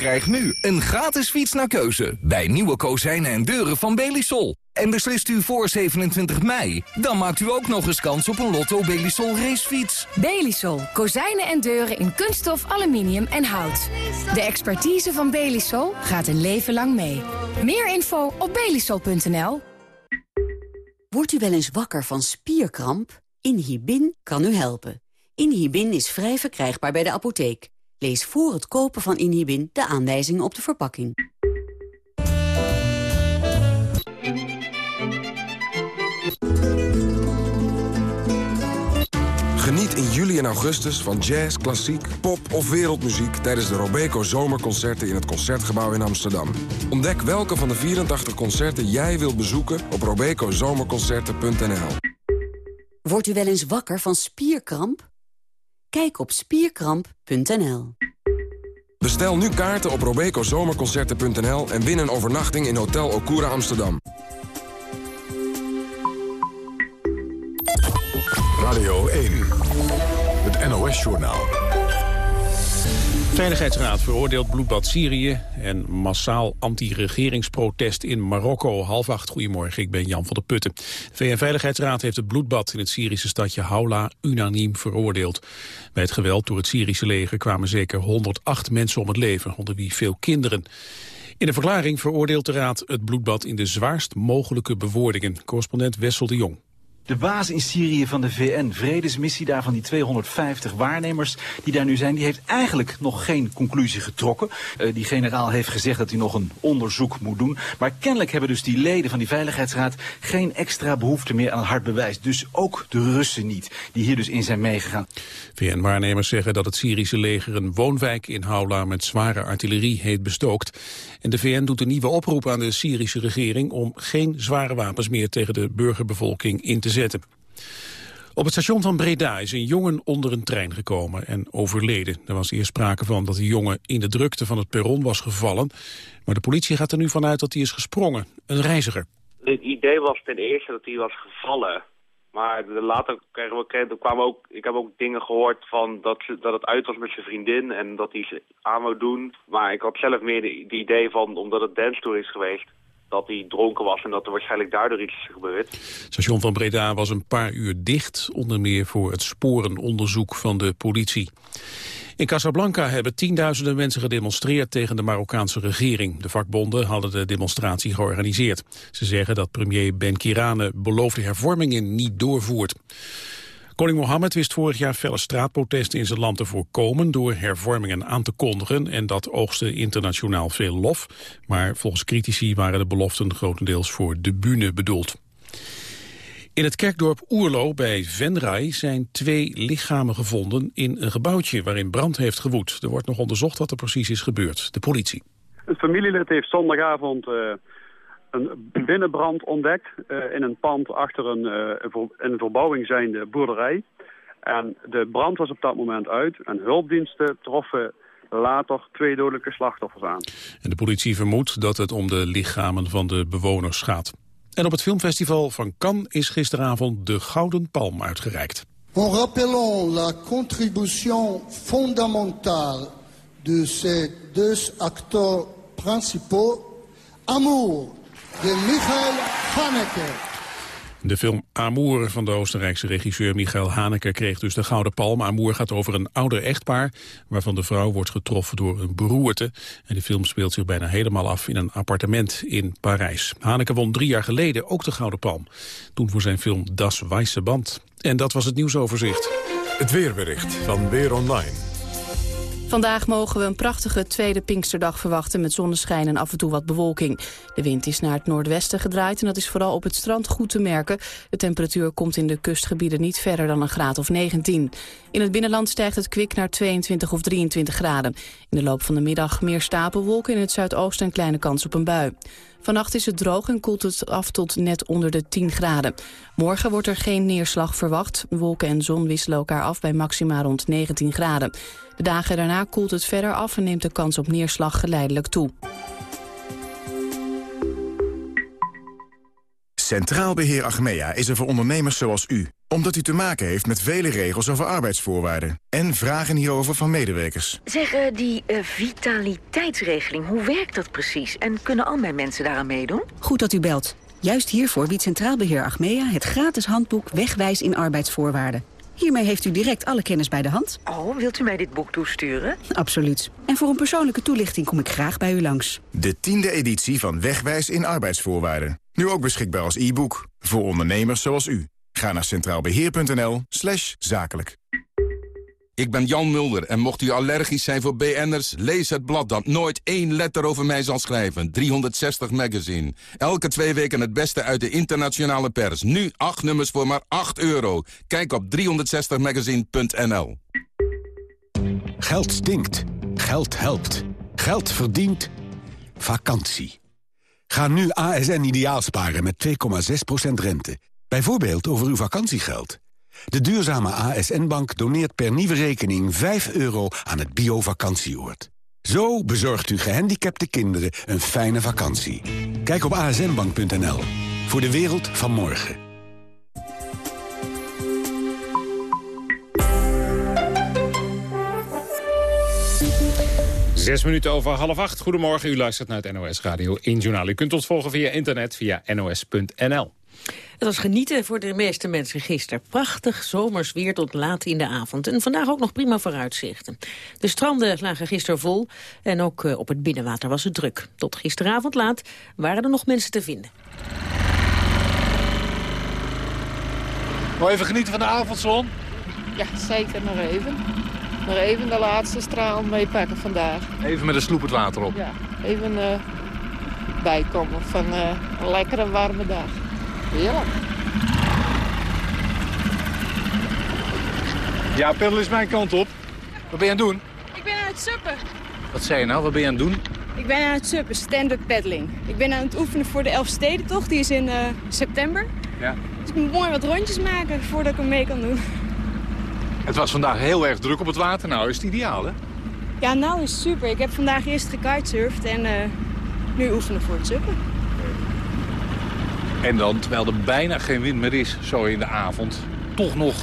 Krijg nu een gratis fiets naar keuze bij nieuwe kozijnen en deuren van Belisol. En beslist u voor 27 mei, dan maakt u ook nog eens kans op een Lotto Belisol racefiets. Belisol. Kozijnen en deuren in kunststof, aluminium en hout. De expertise van Belisol gaat een leven lang mee. Meer info op belisol.nl. Wordt u wel eens wakker van spierkramp? Inhibin kan u helpen. Inhibin is vrij verkrijgbaar bij de apotheek. Lees voor het kopen van Inhibin de aanwijzingen op de verpakking. Geniet in juli en augustus van jazz, klassiek, pop of wereldmuziek... tijdens de Robeco Zomerconcerten in het Concertgebouw in Amsterdam. Ontdek welke van de 84 concerten jij wilt bezoeken op robecozomerconcerten.nl. Wordt u wel eens wakker van spierkramp? Kijk op spierkramp.nl. Bestel nu kaarten op robecozomerconcerten.nl... en win een overnachting in Hotel Okura Amsterdam. Radio 1, het NOS-journaal. Veiligheidsraad veroordeelt bloedbad Syrië en massaal anti-regeringsprotest in Marokko. Half acht, goedemorgen, ik ben Jan van der Putten. De VN-veiligheidsraad heeft het bloedbad in het Syrische stadje Haula unaniem veroordeeld. Bij het geweld door het Syrische leger kwamen zeker 108 mensen om het leven, onder wie veel kinderen. In de verklaring veroordeelt de raad het bloedbad in de zwaarst mogelijke bewoordingen. Correspondent Wessel de Jong. De baas in Syrië van de VN-vredesmissie, daar van die 250 waarnemers die daar nu zijn, die heeft eigenlijk nog geen conclusie getrokken. Uh, die generaal heeft gezegd dat hij nog een onderzoek moet doen. Maar kennelijk hebben dus die leden van die Veiligheidsraad geen extra behoefte meer aan hard bewijs. Dus ook de Russen niet, die hier dus in zijn meegegaan. VN-waarnemers zeggen dat het Syrische leger een woonwijk in Haula met zware artillerie heeft bestookt. En de VN doet een nieuwe oproep aan de Syrische regering om geen zware wapens meer tegen de burgerbevolking in te zetten. Op het station van Breda is een jongen onder een trein gekomen en overleden. Er was eerst sprake van dat de jongen in de drukte van het perron was gevallen. Maar de politie gaat er nu vanuit dat hij is gesprongen. Een reiziger. Het idee was ten eerste dat hij was gevallen. Maar later kregen we, kwamen ook, ik heb ook dingen gehoord van dat, dat het uit was met zijn vriendin en dat hij ze aan wou doen. Maar ik had zelf meer het idee van, omdat het dance tour is geweest, dat hij dronken was en dat er waarschijnlijk daardoor iets is gebeurd. Station van Breda was een paar uur dicht, onder meer voor het sporenonderzoek van de politie. In Casablanca hebben tienduizenden mensen gedemonstreerd tegen de Marokkaanse regering. De vakbonden hadden de demonstratie georganiseerd. Ze zeggen dat premier Ben Kirane beloofde hervormingen niet doorvoert. Koning Mohammed wist vorig jaar felle straatprotesten in zijn land te voorkomen door hervormingen aan te kondigen en dat oogste internationaal veel lof. Maar volgens critici waren de beloften grotendeels voor de bühne bedoeld. In het kerkdorp Oerlo bij Venray zijn twee lichamen gevonden in een gebouwtje waarin brand heeft gewoed. Er wordt nog onderzocht wat er precies is gebeurd. De politie. Het familielid heeft zondagavond uh, een binnenbrand ontdekt uh, in een pand achter een, uh, een verbouwing zijnde boerderij. En de brand was op dat moment uit en hulpdiensten troffen later twee dodelijke slachtoffers aan. En de politie vermoedt dat het om de lichamen van de bewoners gaat. En op het filmfestival van Cannes is gisteravond de Gouden Palm uitgereikt. En rappelons la contribution fondamentale de ces deux acteurs principaux, Amour de Michael Haneke. De film Amour van de Oostenrijkse regisseur Michael Haneke kreeg dus de Gouden Palm. Amour gaat over een ouder echtpaar waarvan de vrouw wordt getroffen door een beroerte. En de film speelt zich bijna helemaal af in een appartement in Parijs. Haneke won drie jaar geleden ook de Gouden Palm. Toen voor zijn film Das Weisse Band. En dat was het nieuwsoverzicht. Het weerbericht van Weer Online. Vandaag mogen we een prachtige tweede Pinksterdag verwachten... met zonneschijn en af en toe wat bewolking. De wind is naar het noordwesten gedraaid en dat is vooral op het strand goed te merken. De temperatuur komt in de kustgebieden niet verder dan een graad of 19. In het binnenland stijgt het kwik naar 22 of 23 graden. In de loop van de middag meer stapelwolken in het zuidoosten... en kleine kans op een bui. Vannacht is het droog en koelt het af tot net onder de 10 graden. Morgen wordt er geen neerslag verwacht. Wolken en zon wisselen elkaar af bij maxima rond 19 graden. De dagen daarna koelt het verder af en neemt de kans op neerslag geleidelijk toe. Centraal Beheer Achmea is er voor ondernemers zoals u. Omdat u te maken heeft met vele regels over arbeidsvoorwaarden. En vragen hierover van medewerkers. Zeg, eh, die eh, vitaliteitsregeling, hoe werkt dat precies? En kunnen al mijn mensen daaraan meedoen? Goed dat u belt. Juist hiervoor biedt Centraal Beheer Achmea het gratis handboek Wegwijs in arbeidsvoorwaarden. Hiermee heeft u direct alle kennis bij de hand. Oh, wilt u mij dit boek toesturen? Absoluut. En voor een persoonlijke toelichting kom ik graag bij u langs. De tiende editie van Wegwijs in arbeidsvoorwaarden. Nu ook beschikbaar als e-book. Voor ondernemers zoals u. Ga naar centraalbeheer.nl slash zakelijk. Ik ben Jan Mulder en mocht u allergisch zijn voor BN'ers... lees het blad dat nooit één letter over mij zal schrijven. 360 Magazine. Elke twee weken het beste uit de internationale pers. Nu acht nummers voor maar 8 euro. Kijk op 360magazine.nl. Geld stinkt. Geld helpt. Geld verdient. Vakantie. Ga nu ASN ideaal sparen met 2,6% rente. Bijvoorbeeld over uw vakantiegeld. De duurzame ASN-bank doneert per nieuwe rekening 5 euro aan het bio-vakantieoord. Zo bezorgt u gehandicapte kinderen een fijne vakantie. Kijk op asnbank.nl. Voor de wereld van morgen. Zes minuten over half acht. Goedemorgen, u luistert naar het NOS Radio 1 Journaal. U kunt ons volgen via internet via nos.nl. Het was genieten voor de meeste mensen gisteren. Prachtig zomers weer tot laat in de avond. En vandaag ook nog prima vooruitzichten. De stranden lagen gisteren vol en ook eh, op het binnenwater was het druk. Tot gisteravond laat waren er nog mensen te vinden. Nog even genieten van de avondzon? Ja, zeker nog even. Nog even de laatste straal meepakken vandaag. Even met een sloep het water op. Ja, even uh, bijkomen van uh, een lekkere warme dag. Heerlijk. Ja, peddel is mijn kant op. Wat ben je aan het doen? Ik ben aan het suppen. Wat zei je nou? Wat ben je aan het doen? Ik ben aan het suppen, stand-up paddling. Ik ben aan het oefenen voor de Elfstedentocht. Die is in uh, september. Ja. Dus ik moet mooi wat rondjes maken voordat ik hem mee kan doen. Het was vandaag heel erg druk op het water. Nou is het ideaal, hè? Ja, nou is het super. Ik heb vandaag eerst gekitesurfd en uh, nu oefenen voor het suppen. En dan, terwijl er bijna geen wind meer is, zo in de avond, toch nog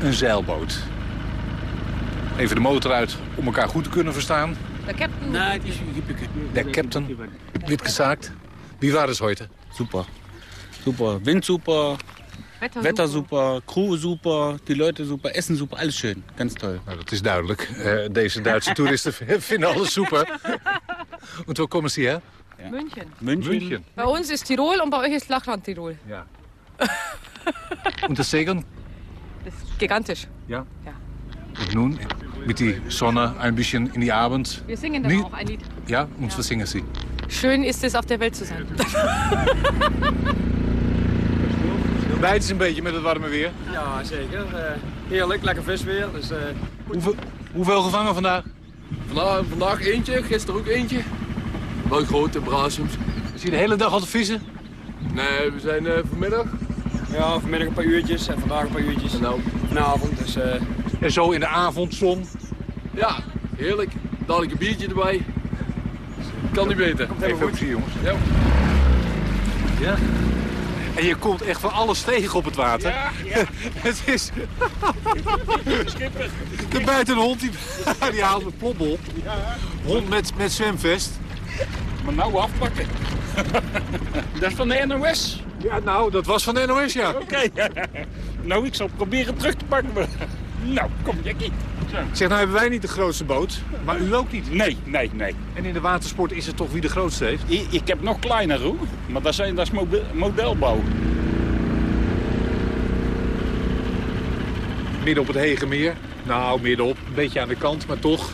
een zeilboot. Even de motor uit om elkaar goed te kunnen verstaan. De captain. Nee, Der Captain. Wit gesagt. Wie war das heute? Super. Super. Wind super. Wetter, Wetter super. Crew super, die Leute super, Essen super, alles schön. Ganz toll. Nou, dat is duidelijk. Uh, deze Duitse toeristen vinden alles super. Und wo kommen Sie her? München. München. München. Bei uns ist Tirol und bei euch ist Flachland Tirol. Ja. und das Segeln? Das ist gigantisch. Ja? Ja. Und nun, mit die Sonne ein bisschen in die Abend. Wir singen dann Nie? auch ein Lied. Ja, und Ja. was singen Sie? Schön ist es, auf der Welt zu sein. Beide is een beetje met het warme weer. Ja, zeker. Uh, heerlijk, lekker visweer. Dus, uh, hoeveel, hoeveel gevangen vandaag? Vandaag, vandaag eentje, gisteren ook eentje. Wel grote braasjes. Is je de hele dag al te vissen? Nee, we zijn uh, vanmiddag. Ja, vanmiddag een paar uurtjes en vandaag een paar uurtjes. En nou, vanavond. Dus, en zo in de avondzon? Ja, heerlijk. Dadelijk een biertje erbij. Kan niet beter. Even goed, jongens. Ja. ja. En je komt echt van alles tegen op het water. Ja, ja. het is... de buitenhond die, die haalt een plop op. Ja. Hond met, met zwemvest. Maar nou afpakken. dat is van de NOS. Ja, nou, dat was van de NOS, ja. Oké. Okay. nou, ik zal proberen terug te pakken. nou, kom, Jackie. Zeg, nou hebben wij niet de grootste boot, maar u ook niet. Nee, nee, nee. En in de watersport is het toch wie de grootste heeft? Ik, ik heb nog kleiner, hoor. Maar dat, zijn, dat is modelbouw. Midden op het Hegemeer. Nou, midden op. Een beetje aan de kant, maar toch.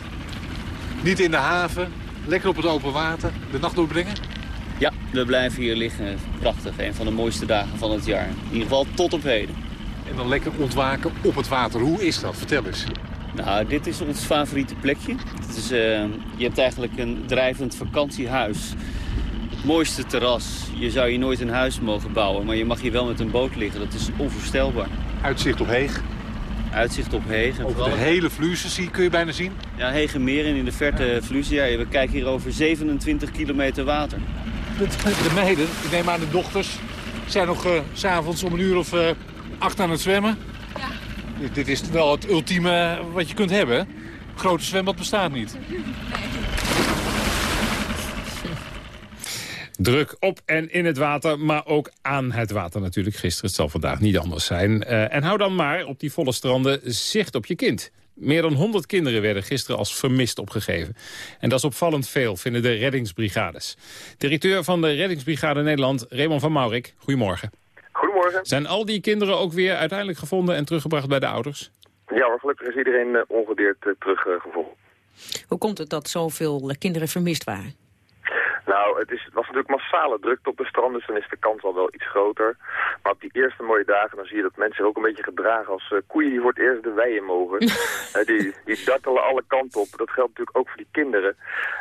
Niet in de haven, lekker op het open water, de nacht doorbrengen? Ja, we blijven hier liggen. Prachtig, een van de mooiste dagen van het jaar. In ieder geval tot op heden. En dan lekker ontwaken op het water. Hoe is dat? Vertel eens. Nou, dit is ons favoriete plekje. Het is, uh, je hebt eigenlijk een drijvend vakantiehuis. Het mooiste terras. Je zou hier nooit een huis mogen bouwen, maar je mag hier wel met een boot liggen. Dat is onvoorstelbaar. Uitzicht op Heeg? Uitzicht op Heeg. Over de hele Vluze kun je bijna zien? Ja, Hegenmeer en in de verte Vluze. Ja, we kijken hier over 27 kilometer water. De, meiden, ik neem aan de dochters, zijn nog uh, s'avonds om een uur of uh, acht aan het zwemmen. Ja. Dit, dit, is wel het ultieme wat je kunt hebben. Grote zwembad bestaat niet. Nee. Druk op en in het water, maar ook aan het water natuurlijk. Gisteren, het zal vandaag niet anders zijn. Uh, en hou dan maar op die volle stranden zicht op je kind. Meer dan 100 kinderen werden gisteren als vermist opgegeven. En dat is opvallend veel, vinden de reddingsbrigades. Directeur van de Reddingsbrigade Nederland, Raymond van Maurik. Goedemorgen. Goedemorgen. Zijn al die kinderen ook weer uiteindelijk gevonden en teruggebracht bij de ouders? Ja, maar gelukkig is iedereen uh, ongedeerd uh, teruggevonden. Hoe komt het dat zoveel kinderen vermist waren? Nou, het, is, het was natuurlijk massale drukte op de strand, dus dan is de kans al wel iets groter. Maar op die eerste mooie dagen dan zie je dat mensen ook een beetje gedragen als uh, koeien die voor het eerst de weien mogen. uh, die, die dartelen alle kanten op. Dat geldt natuurlijk ook voor die kinderen.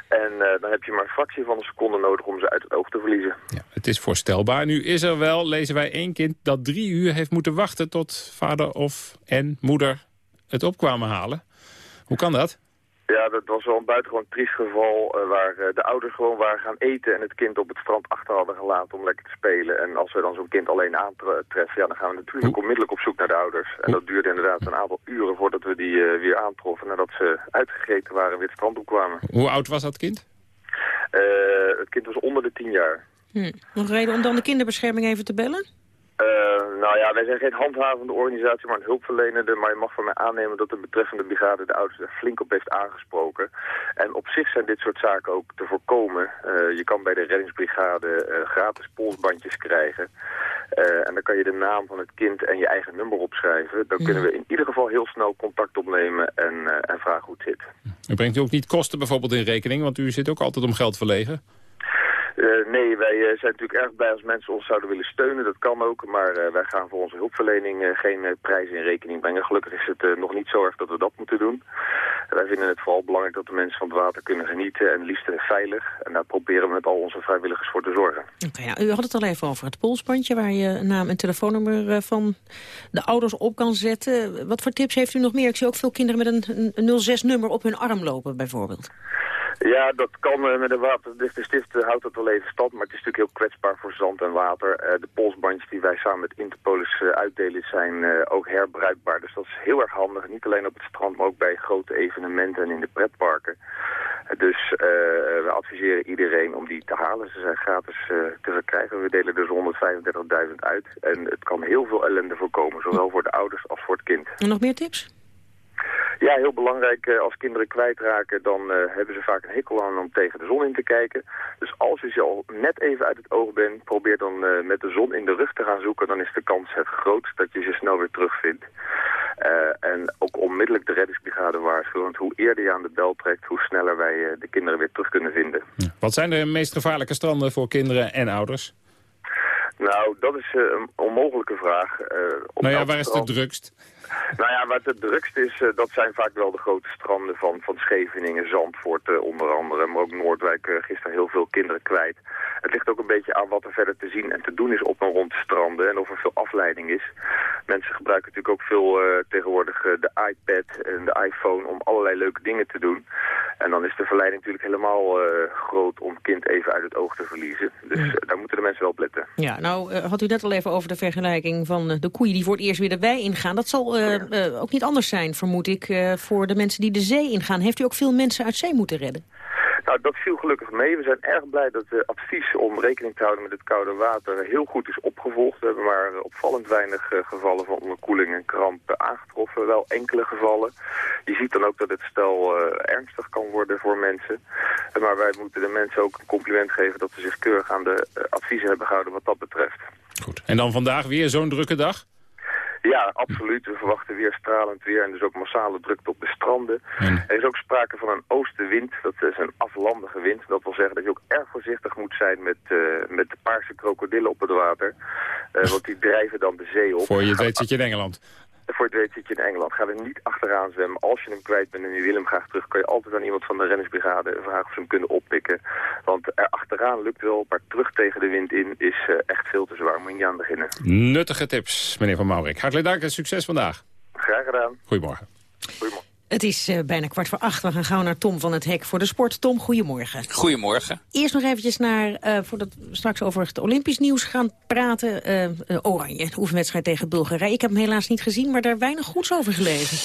En uh, dan heb je maar een fractie van een seconde nodig om ze uit het oog te verliezen. Ja, het is voorstelbaar. Nu is er wel, lezen wij, één kind dat drie uur heeft moeten wachten tot vader of en moeder het opkwamen halen. Hoe kan dat? Ja, dat was wel een buitengewoon triest geval uh, waar uh, de ouders gewoon waren gaan eten en het kind op het strand achter hadden gelaten om lekker te spelen. En als we dan zo'n kind alleen aantreffen, ja, dan gaan we natuurlijk onmiddellijk op zoek naar de ouders. En dat duurde inderdaad een aantal uren voordat we die uh, weer aantroffen nadat ze uitgegeten waren en weer het strand opkwamen. Hoe oud was dat kind? het kind was onder de tien jaar. Hm. Nog reden om dan de kinderbescherming even te bellen? Uh, nou ja, wij zijn geen handhavende organisatie, maar een hulpverlenende. Maar je mag van mij aannemen dat de betreffende brigade de ouders er flink op heeft aangesproken. En op zich zijn dit soort zaken ook te voorkomen. Uh, je kan bij de reddingsbrigade uh, gratis polsbandjes krijgen. en dan kan je de naam van het kind en je eigen nummer opschrijven. Dan kunnen we in ieder geval heel snel contact opnemen en, en vragen hoe het zit. U brengt u ook niet kosten bijvoorbeeld in rekening, want u zit ook altijd om geld verlegen? Uh, nee, wij uh, zijn natuurlijk erg blij als mensen ons zouden willen steunen. Dat kan ook, maar uh, wij gaan voor onze hulpverlening geen prijs in rekening brengen. Gelukkig is het nog niet zo erg dat we dat moeten doen. wij vinden het vooral belangrijk dat de mensen van het water kunnen genieten en liefst veilig. En daar proberen we met al onze vrijwilligers voor te zorgen. Okay, ja, u had het al even over het polsbandje waar je naam en telefoonnummer van de ouders op kan zetten. Wat voor tips heeft u nog meer? Ik zie ook veel kinderen met een, een 06-nummer op hun arm lopen bijvoorbeeld. Ja, dat kan uh, met een waterdichte stift houdt dat wel even stand, maar het is natuurlijk heel kwetsbaar voor zand en water. Uh, de polsbandjes die wij samen met Interpolis uitdelen zijn ook herbruikbaar. Dus dat is heel erg handig, niet alleen op het strand, maar ook bij grote evenementen en in de pretparken. dus we adviseren iedereen om die te halen. Ze zijn gratis te verkrijgen. We delen dus 135.000 uit. En het kan heel veel ellende voorkomen, zowel voor de ouders als voor het kind. Nog meer tips? Ja, heel belangrijk. Als kinderen kwijtraken, dan uh, hebben ze vaak een hekel aan om tegen de zon in te kijken. Dus als je ze al net even uit het oog bent, probeer dan uh, met de zon in de rug te gaan zoeken. Dan is de kans het grootst dat je ze snel weer terugvindt. Uh, en ook onmiddellijk de reddingsbrigade waarschuwen. Want hoe eerder je aan de bel trekt, hoe sneller wij de kinderen weer terug kunnen vinden. Wat zijn de meest gevaarlijke stranden voor kinderen en ouders? Nou, dat is een onmogelijke vraag. nou ja, waar is het drukst? Nou ja, wat het drukst is, uh, dat zijn vaak wel de grote stranden van, van Scheveningen, Zandvoort uh, onder andere. Maar ook Noordwijk, uh, gisteren heel veel kinderen kwijt. Het ligt ook een beetje aan wat er verder te zien en te doen is op en rond de stranden. En of er veel afleiding is. Mensen gebruiken natuurlijk ook veel tegenwoordig de iPad en de iPhone om allerlei leuke dingen te doen. En dan is de verleiding natuurlijk helemaal groot om kind even uit het oog te verliezen. Dus daar moeten de mensen wel op letten. Ja, nou had u net al even over de vergelijking van de koeien die voor het eerst weer de wei ingaan. Dat zal uh, uh, ook niet anders zijn, vermoed ik, uh, voor de mensen die de zee ingaan. Heeft u ook veel mensen uit zee moeten redden? Nou, dat viel gelukkig mee. We zijn erg blij dat het advies om rekening te houden met het koude water heel goed is opgevolgd. We hebben maar opvallend weinig gevallen van onderkoeling en kramp aangetroffen. Wel enkele gevallen. Je ziet dan ook dat het stel ernstig kan worden voor mensen. Maar wij moeten de mensen ook een compliment geven dat ze zich keurig aan de adviezen hebben gehouden wat dat betreft. Goed. En dan vandaag weer zo'n drukke dag? Ja, absoluut. We verwachten weer stralend weer en dus ook massale drukte op de stranden. Er is ook sprake van een oostenwind. Dat is een aflandige wind. Dat wil zeggen dat je ook erg voorzichtig moet zijn met, uh, met de paarse krokodillen op het water. Uh, want die drijven dan de zee op. Voor je het weet zit je in Engeland voor het weet zit je in Engeland. Ga er niet achteraan zwemmen. Als je hem kwijt bent en je wil hem graag terug... kan je altijd aan iemand van de rennersbrigade vragen of ze hem kunnen oppikken. Want er achteraan lukt wel, maar terug tegen de wind in is uh, echt veel te zwaar. Moet je niet aan beginnen. Nuttige tips, meneer Van Maurik. Hartelijk dank en succes vandaag. Graag gedaan. Goedemorgen. Goedemorgen. Het is uh, bijna kwart voor acht. We gaan gauw naar Tom van het Hek voor de sport. Tom, goedemorgen. Goedemorgen. Eerst nog eventjes naar, uh, voordat we straks over het Olympisch nieuws gaan praten. Uh, Oranje, de oefenwedstrijd tegen Bulgarije. Ik heb hem helaas niet gezien, maar daar weinig goeds over gelezen.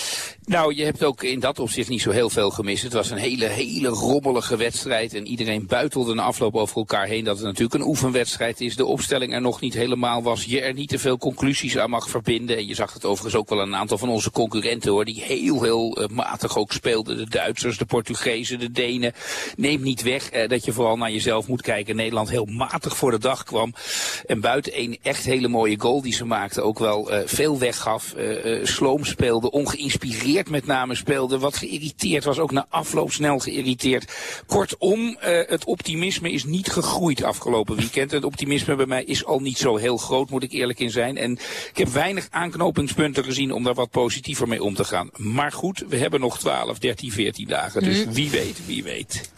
Nou, je hebt ook in dat opzicht niet zo heel veel gemist. Het was een hele, hele rommelige wedstrijd. En iedereen buitelde na afloop over elkaar heen dat het natuurlijk een oefenwedstrijd is. De opstelling er nog niet helemaal was. Je er niet te veel conclusies aan mag verbinden. En je zag het overigens ook wel een aantal van onze concurrenten hoor. Die heel, heel matig ook speelden. De Duitsers, de Portugezen, de Denen. Neemt niet weg eh, dat je vooral naar jezelf moet kijken. Nederland heel matig voor de dag kwam. En buiten een echt hele mooie goal die ze maakten ook wel uh, veel weggaf. Uh, sloom speelde, ongeïnspireerd met name speelde. Wat geïrriteerd was, ook na afloop snel geïrriteerd. Kortom, het optimisme is niet gegroeid afgelopen weekend. Het optimisme bij mij is al niet zo heel groot, moet ik eerlijk in zijn. En ik heb weinig aanknopingspunten gezien om daar wat positiever mee om te gaan. Maar goed, we hebben nog 12, 13, 14 dagen. Dus wie weet, wie weet.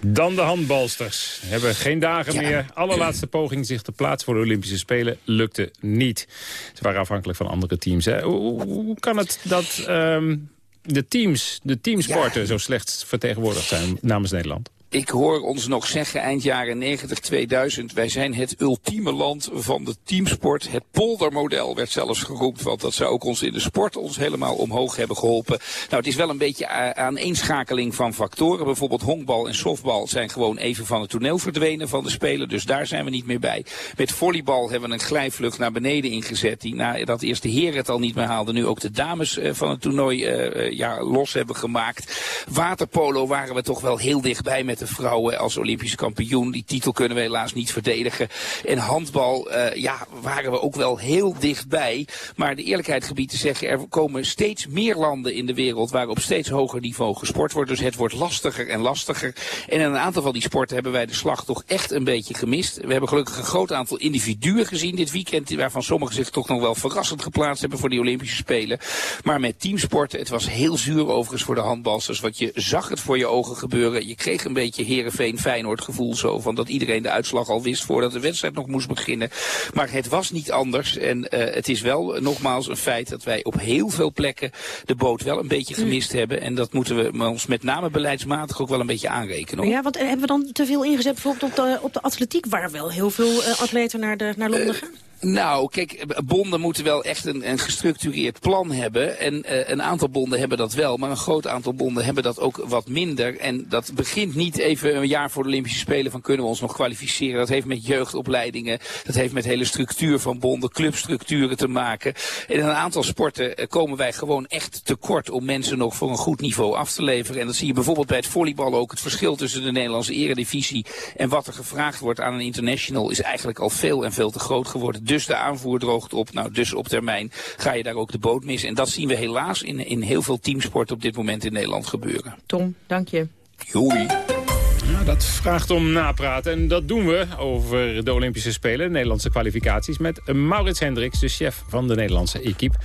Dan de handbalsters. Hebben geen dagen meer. Allerlaatste poging zich te plaatsen voor de Olympische Spelen lukte niet. Ze waren afhankelijk van andere teams. Hè. Hoe, hoe, kan het dat um, de teams, de teamsporten ja. zo slecht vertegenwoordigd zijn namens Nederland? Ik hoor ons nog zeggen eind jaren 90, 2000... wij zijn het ultieme land van de teamsport. Het poldermodel werd zelfs geroemd... want dat zou ook ons in de sport ons helemaal omhoog hebben geholpen. Nou, het is wel een beetje aaneenschakeling van factoren. Bijvoorbeeld honkbal en softbal zijn gewoon even van het toneel verdwenen van de Spelen. Dus daar zijn we niet meer bij. Met volleybal hebben we een glijvlucht naar beneden ingezet... die nadat eerst de heren het al niet meer haalden... nu ook de dames uh, van het toernooi uh, ja, los hebben gemaakt. Waterpolo waren we toch wel heel dichtbij met de vrouwen als Olympische kampioen. Die titel kunnen we helaas niet verdedigen. En handbal, uh, ja, waren we ook wel heel dichtbij. Maar de eerlijkheid gebied te zeggen, er komen steeds meer landen in de wereld waar op steeds hoger niveau gesport wordt. Dus het wordt lastiger en lastiger. En in een aantal van die sporten hebben wij de slag toch echt een beetje gemist. We hebben gelukkig een groot aantal individuen gezien dit weekend, waarvan sommigen zich toch nog wel verrassend geplaatst hebben voor die Olympische Spelen. Maar met teamsporten, het was heel zuur overigens voor de handbalsters, want je zag het voor je ogen gebeuren. Je kreeg een beetje beetje Herenveen-Feyenoord gevoel zo. Van dat iedereen de uitslag al wist voordat de wedstrijd nog moest beginnen. Maar het was niet anders. En uh, het is wel nogmaals een feit dat wij op heel veel plekken de boot wel een beetje gemist mm. hebben. En dat moeten we ons met name beleidsmatig ook wel een beetje aanrekenen. Ja, want hebben we dan te veel ingezet bijvoorbeeld op de, op de atletiek... waar wel heel veel uh, atleten naar, de, naar Londen gaan? Nou, kijk, bonden moeten wel echt een, een gestructureerd plan hebben. En uh, een aantal bonden hebben dat wel, maar een groot aantal bonden hebben dat ook wat minder. En dat begint niet even een jaar voor de Olympische Spelen van kunnen we ons nog kwalificeren. Dat heeft met jeugdopleidingen, dat heeft met hele structuur van bonden, clubstructuren te maken. En in een aantal sporten komen wij gewoon echt tekort om mensen nog voor een goed niveau af te leveren. En dat zie je bijvoorbeeld bij het volleybal ook. Het verschil tussen de Nederlandse eredivisie en wat er gevraagd wordt aan een international is eigenlijk al veel en veel te groot geworden. Dus de aanvoer droogt op. Nou, dus op termijn ga je daar ook de boot missen. En dat zien we helaas in, in heel veel teamsporten op dit moment in Nederland gebeuren. Tom, dank je. Joei. Ja, dat vraagt om napraten. En dat doen we over de Olympische Spelen, de Nederlandse kwalificaties... met Maurits Hendricks, de chef van de Nederlandse equipe.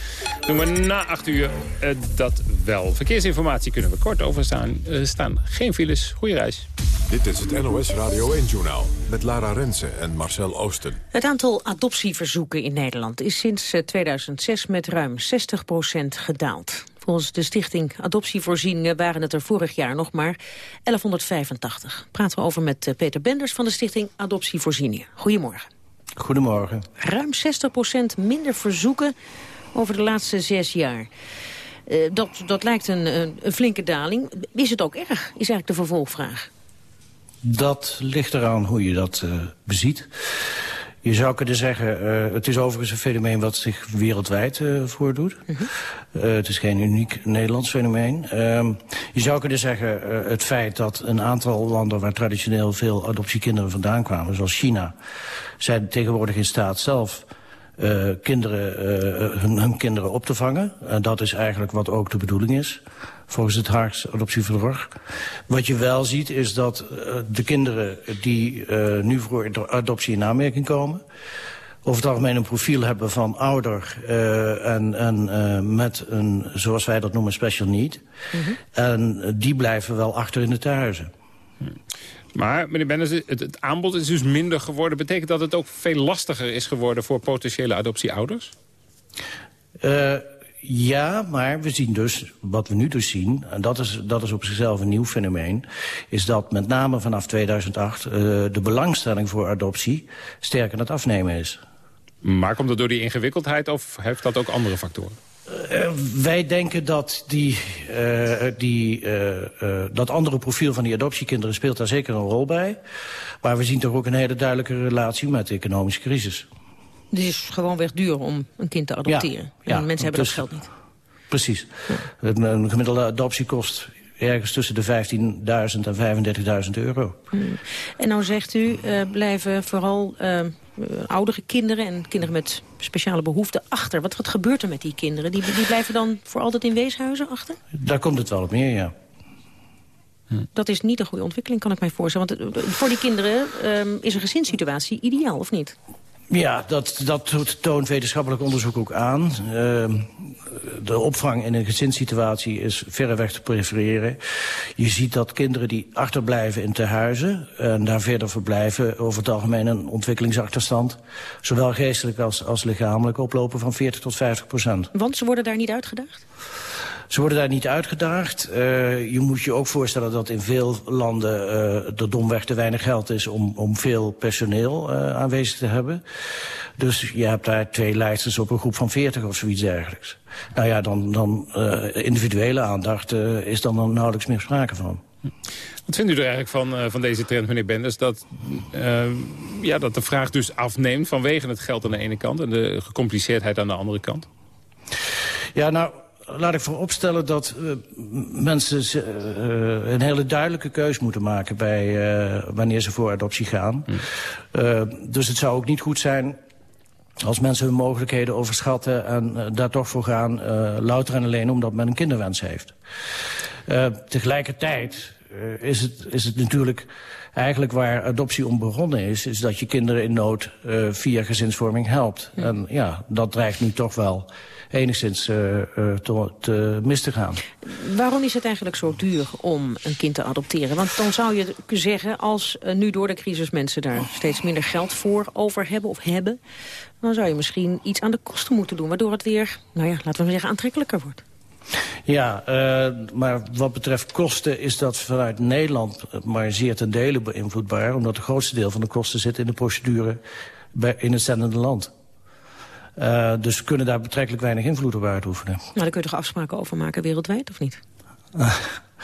Doen we na acht uur uh, dat wel. Verkeersinformatie kunnen we kort overstaan. Er uh, staan geen files. Goeie reis. Dit is het NOS Radio 1-journaal met Lara Rensen en Marcel Oosten. Het aantal adoptieverzoeken in Nederland is sinds 2006 met ruim 60% gedaald. Volgens de stichting Adoptievoorzieningen waren het er vorig jaar nog maar 1185. Praten we over met Peter Benders van de stichting Adoptievoorzieningen. Goedemorgen. Goedemorgen. Ruim 60% minder verzoeken over de laatste zes jaar. Uh, dat, dat lijkt een, een, een flinke daling. Is het ook erg, is eigenlijk de vervolgvraag. Dat ligt eraan hoe je dat uh, beziet. Je zou kunnen zeggen, uh, het is overigens een fenomeen wat zich wereldwijd uh, voordoet. Uh -huh. het is geen uniek Nederlands fenomeen. Ehm, je zou kunnen zeggen, het feit dat een aantal landen waar traditioneel veel adoptiekinderen vandaan kwamen, zoals China, zijn tegenwoordig in staat zelf kinderen, hun, hun, kinderen op te vangen. En dat is eigenlijk wat ook de bedoeling is, volgens het Haags adoptieverdrag. Wat je wel ziet is dat uh, de kinderen die nu voor adoptie in aanmerking komen over het algemeen een profiel hebben van ouder uh, en, en uh, met een, zoals wij dat noemen, special need. Mm -hmm. En die blijven wel achter in de thuizen. Maar, meneer Bennis, het, het, aanbod is dus minder geworden. Betekent dat het ook veel lastiger is geworden voor potentiële adoptieouders? Uh, ja, maar we zien dus, wat we nu dus zien... en dat is, dat is op zichzelf een nieuw fenomeen... is dat met name vanaf 2008 uh, de belangstelling voor adoptie... sterk aan het afnemen is. Maar komt dat door die ingewikkeldheid of heeft dat ook andere factoren? Uh, wij denken dat die, uh, die, uh, dat andere profiel van die adoptiekinderen speelt daar zeker een rol bij. Maar we zien toch ook een hele duidelijke relatie met de economische crisis. Het is gewoonweg duur om een kind te adopteren. Ja, en mensen hebben dus, dat geld niet. Precies. Ja. Een gemiddelde adoptie kost ergens tussen de 15.000 en 35.000 euro. Hmm. En nou zegt u, blijven vooral uh, oudere kinderen en kinderen met speciale behoeften achter. Wat, wat gebeurt er met die kinderen? Die, die blijven dan voor altijd in weeshuizen achter? Daar komt het wel op neer, ja. Dat is niet een goede ontwikkeling, kan ik mij voorstellen. Want eh, voor die kinderen um, is een gezinssituatie ideaal, of niet? Ja, dat, dat toont wetenschappelijk onderzoek ook aan. Uh, de opvang in een gezinssituatie is verreweg te prefereren. Je ziet dat kinderen die achterblijven in tehuizen... en daar verder verblijven, over het algemeen een ontwikkelingsachterstand... zowel geestelijk als, als lichamelijk oplopen van 40 tot 50 procent. Want ze worden daar niet uitgedaagd? Ze worden daar niet uitgedaagd. Uh, je moet je ook voorstellen dat in veel landen uh, er domweg te weinig geld is om, om veel personeel uh, aanwezig te hebben. Dus je hebt daar twee lijsters op een groep van 40 of zoiets dergelijks. Nou ja, dan, dan individuele aandacht is dan, dan nauwelijks meer sprake van. Wat vindt u er eigenlijk van, van deze trend, meneer Benders? Dat, ja, dat de vraag dus afneemt vanwege het geld aan de ene kant... en de gecompliceerdheid aan de andere kant? Ja, nou, laat ik vooropstellen dat uh, mensen uh, een hele duidelijke keus moeten maken... bij uh, wanneer ze voor adoptie gaan. Mm. dus het zou ook niet goed zijn als mensen hun mogelijkheden overschatten... en daar toch voor gaan, louter en alleen omdat men een kinderwens heeft. tegelijkertijd is, het, is het natuurlijk eigenlijk waar adoptie om begonnen is... is dat je kinderen in nood via gezinsvorming helpt. En ja, dat dreigt nu toch wel enigszins uh, te, te mis te gaan. Waarom is het eigenlijk zo duur om een kind te adopteren? Want dan zou je kunnen zeggen, als uh, nu door de crisis mensen daar steeds minder geld voor over hebben of hebben... dan zou je misschien iets aan de kosten moeten doen, waardoor het weer, nou ja, laten we zeggen, aantrekkelijker wordt. Ja, uh, maar wat betreft kosten is dat vanuit Nederland maar zeer ten dele beïnvloedbaar. Omdat het grootste deel van de kosten zit in de procedure bij, in het zendende land. Uh, dus we kunnen daar betrekkelijk weinig invloed op uitoefenen. Nou, daar kun je toch afspraken over maken wereldwijd, of niet? Uh,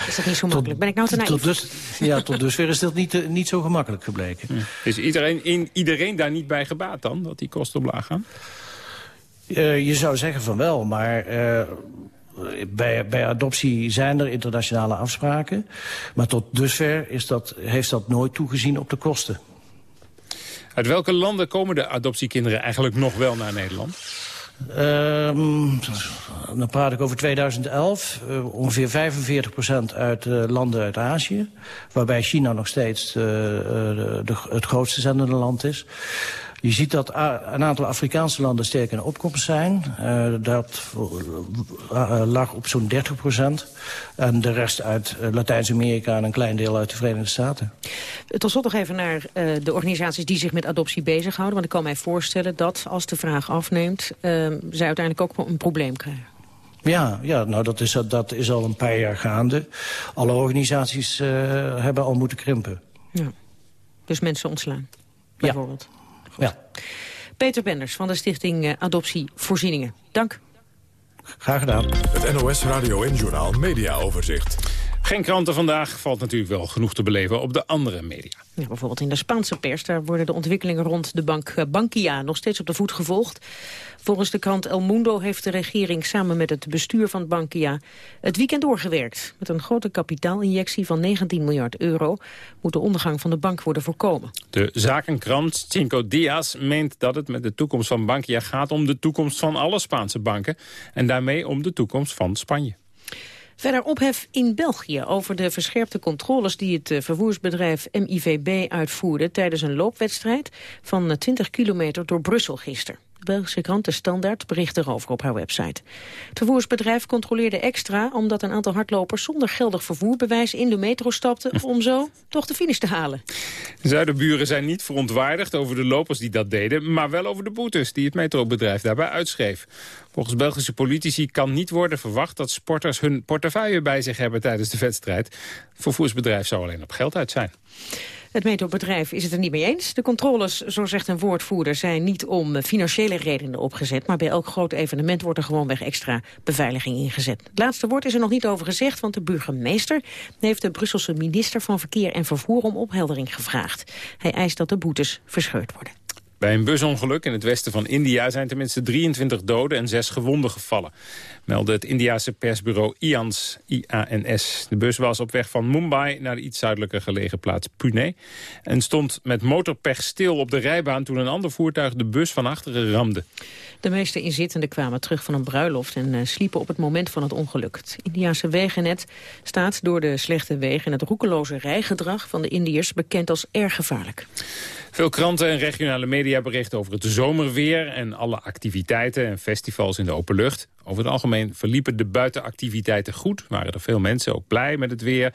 is dat niet zo makkelijk? ben ik nou te naïef? Tot dus, ja, tot dusver is dat niet, uh, niet zo gemakkelijk gebleken. Ja. Is iedereen, in, iedereen daar niet bij gebaat dan, dat die kosten omlaag gaan? je zou zeggen van wel, maar bij, bij adoptie zijn er internationale afspraken. Maar tot dusver is dat, heeft dat nooit toegezien op de kosten. Uit welke landen komen de adoptiekinderen eigenlijk nog wel naar Nederland? Um, dan praat ik over 2011. Uh, ongeveer 45% uit uh, landen uit Azië. Waarbij China nog steeds uh, de, het grootste zendende land is. Je ziet dat een aantal Afrikaanse landen sterk in opkomst zijn. Uh, dat uh, lag op zo'n 30 procent. En de rest uit uh, Latijns-Amerika en een klein deel uit de Verenigde Staten. Tot slot nog even naar de organisaties die zich met adoptie bezighouden. Want ik kan mij voorstellen dat als de vraag afneemt... zij uiteindelijk ook een probleem krijgen. Ja, ja nou dat, is, dat is al een paar jaar gaande. Alle organisaties hebben al moeten krimpen. Ja. Dus mensen ontslaan, bijvoorbeeld. Ja. Ja. Peter Benders van de stichting uh, Adoptie Voorzieningen. Dank. Graag gedaan. Het NOS Radio en Journaal Media Overzicht. Geen kranten vandaag, valt natuurlijk wel genoeg te beleven op de andere media. Ja, bijvoorbeeld in de Spaanse pers, daar worden de ontwikkelingen rond de bank eh, Bankia nog steeds op de voet gevolgd. Volgens de krant El Mundo heeft de regering samen met het bestuur van Bankia het weekend doorgewerkt. Met een grote kapitaalinjectie van 19 miljard euro moet de ondergang van de bank worden voorkomen. De zakenkrant Cinco Dias meent dat het met de toekomst van Bankia gaat om de toekomst van alle Spaanse banken en daarmee om de toekomst van Spanje. Verder ophef in België over de verscherpte controles die het eh, vervoersbedrijf MIVB uitvoerde tijdens een loopwedstrijd van 20 eh, kilometer door Brussel gisteren. Belgische krant De Standaard bericht erover op haar website. Het vervoersbedrijf controleerde extra omdat een aantal hardlopers zonder geldig vervoerbewijs in de metro stapten om zo toch de finish te halen. Zuiderburen zijn niet verontwaardigd over de lopers die dat deden, maar wel over de boetes die het metrobedrijf daarbij uitschreef. Volgens Belgische politici kan niet worden verwacht dat sporters hun portefeuille bij zich hebben tijdens de wedstrijd. Het vervoersbedrijf zou alleen op geld uit zijn. Het metrobedrijf is het er niet mee eens. De controles, zo zegt een woordvoerder, zijn niet om financiële redenen opgezet. Maar bij elk groot evenement wordt er gewoonweg extra beveiliging ingezet. Het laatste woord is er nog niet over gezegd, want de burgemeester heeft de Brusselse minister van Verkeer en Vervoer om opheldering gevraagd. Hij eist dat de boetes verscheurd worden. Bij een busongeluk in het westen van India zijn tenminste 23 doden en 6 gewonden gevallen. Meldde het Indiase persbureau IANS, IANS. De bus was op weg van Mumbai naar de iets zuidelijker gelegen plaats Pune. En stond met motorpech stil op de rijbaan toen een ander voertuig de bus van achteren ramde. De meeste inzittenden kwamen terug van een bruiloft en uh, sliepen op het moment van het ongeluk. Het Indiase wegennet staat door de slechte wegen en het roekeloze rijgedrag van de Indiërs bekend als erg gevaarlijk. Veel kranten en regionale media berichten over het zomerweer... en alle activiteiten en festivals in de open lucht. Over het algemeen verliepen de buitenactiviteiten goed. Waren er veel mensen ook blij met het weer.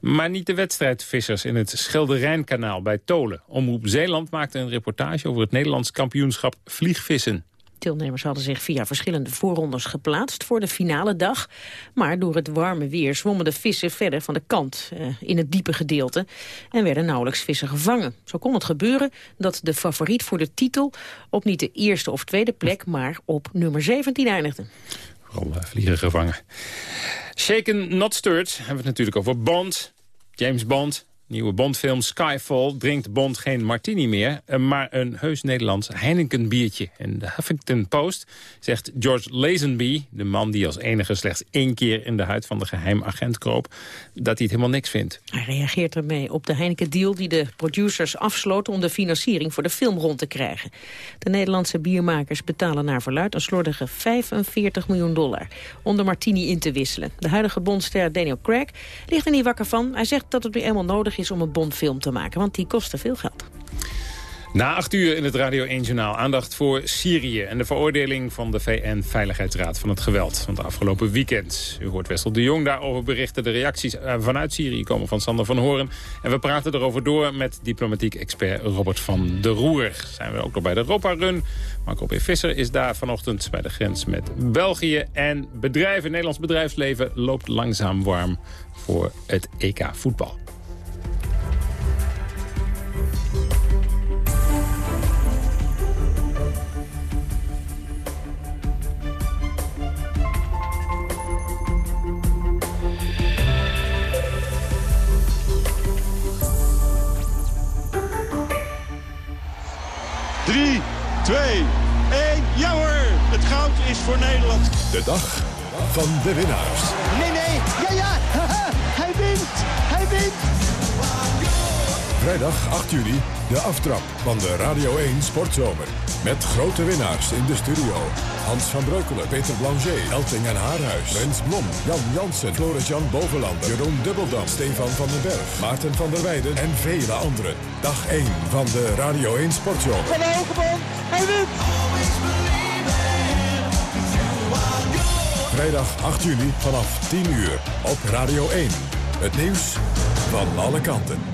Maar niet de wedstrijdvissers in het Schelderijnkanaal bij Tolen. Omroep Zeeland maakte een reportage over het Nederlands kampioenschap vliegvissen. Deelnemers hadden zich via verschillende voorrondes geplaatst voor de finale dag. Maar door het warme weer zwommen de vissen verder van de kant uh, in het diepe gedeelte. En werden nauwelijks vissen gevangen. Zo kon het gebeuren dat de favoriet voor de titel op niet de eerste of tweede plek, maar op nummer 17 eindigde. Uh, vliegen gevangen. Shaken Not Stirred hebben we het natuurlijk over Bond. James Bond, Nieuwe Bondfilm Skyfall drinkt Bond geen martini meer... Eh, maar een heus Nederlands Heineken biertje. En de Huffington Post zegt George Lazenby... de man die als enige slechts één keer in de huid van de geheimagent kroop... dat hij het helemaal niks vindt. Hij reageert ermee op de Heineken-deal die de producers afsloten... om de financiering voor de film rond te krijgen. De Nederlandse biermakers betalen naar verluid een slordige 45 miljoen dollar... om de martini in te wisselen. De huidige Bondster Daniel Craig ligt er niet wakker van. Hij zegt dat het nu eenmaal nodig is om een Bondfilm te maken, want die kosten veel geld. Na acht uur in het Radio 1-journaal aandacht voor Syrië... en de veroordeling van de VN-veiligheidsraad van het geweld van het afgelopen weekend. U hoort Wessel de Jong daarover berichten. De reacties eh, vanuit Syrië komen van Sander van Horen. En we praten erover door met diplomatiek expert Robert van der Roer. Zijn we ook nog bij de Europa-run. Marco P. Visser is daar vanochtend bij de grens met België. En bedrijven, Nederlands bedrijfsleven loopt langzaam warm voor het EK voetbal. Is voor Nederland. De dag van de winnaars. Nee, nee, ja, ja, hij wint, hij wint. Vrijdag 8 juli, de aftrap van de Radio 1 Sportzomer. Met grote winnaars in de studio. Hans van Breukelen, Peter Blanger, Elting en Haarhuis. Rens Blom, Jan Jansen, Floris-Jan Bovenlander, Jeroen Dubbeldam, Stefan van den Berg, Maarten van der Weijden en vele anderen. Dag 1 van de Radio 1 Sportzomer. Van Hogebond, hij! Vrijdag 8 juli vanaf 10 uur op Radio 1. Het nieuws van alle kanten.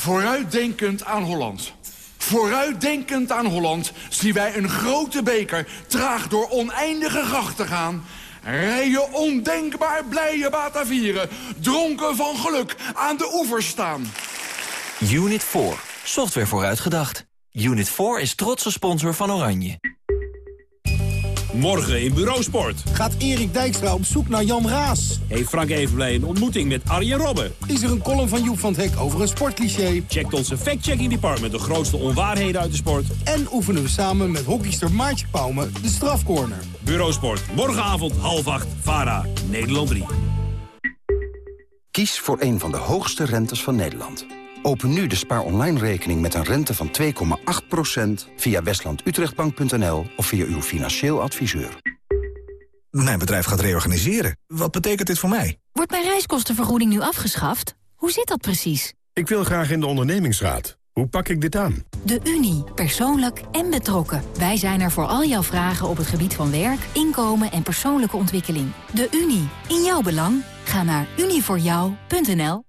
Vooruitdenkend aan Holland. Vooruitdenkend aan Holland zien wij een grote beker traag door oneindige grachten gaan. Rijen ondenkbaar blije Batavieren, dronken van geluk aan de oevers staan. Unit 4. Software vooruitgedacht. Unit 4 is trotse sponsor van Oranje. Morgen in Bureausport. Gaat Erik Dijkstra op zoek naar Jan Raas? Heeft Frank Evenblij een ontmoeting met Arjen Robben? Is er een column van Joep van het Hek over een sportcliché? Checkt onze fact-checking department de grootste onwaarheden uit de sport? En oefenen we samen met hockeyster Maartje Pauwme de strafcorner. Bureausport, morgenavond half acht, VARA, Nederland 3. Kies voor een van de hoogste rentes van Nederland. Open nu de Spaar Online rekening met een rente van 2,8% via westlandutrechtbank.nl of via uw financieel adviseur. Mijn bedrijf gaat reorganiseren. Wat betekent dit voor mij? Wordt mijn reiskostenvergoeding nu afgeschaft? Hoe zit dat precies? Ik wil graag in de ondernemingsraad. Hoe pak ik dit aan? De Unie. Persoonlijk en betrokken. Wij zijn er voor al jouw vragen op het gebied van werk, inkomen en persoonlijke ontwikkeling. De Unie. In jouw belang. Ga naar unievoorjou.nl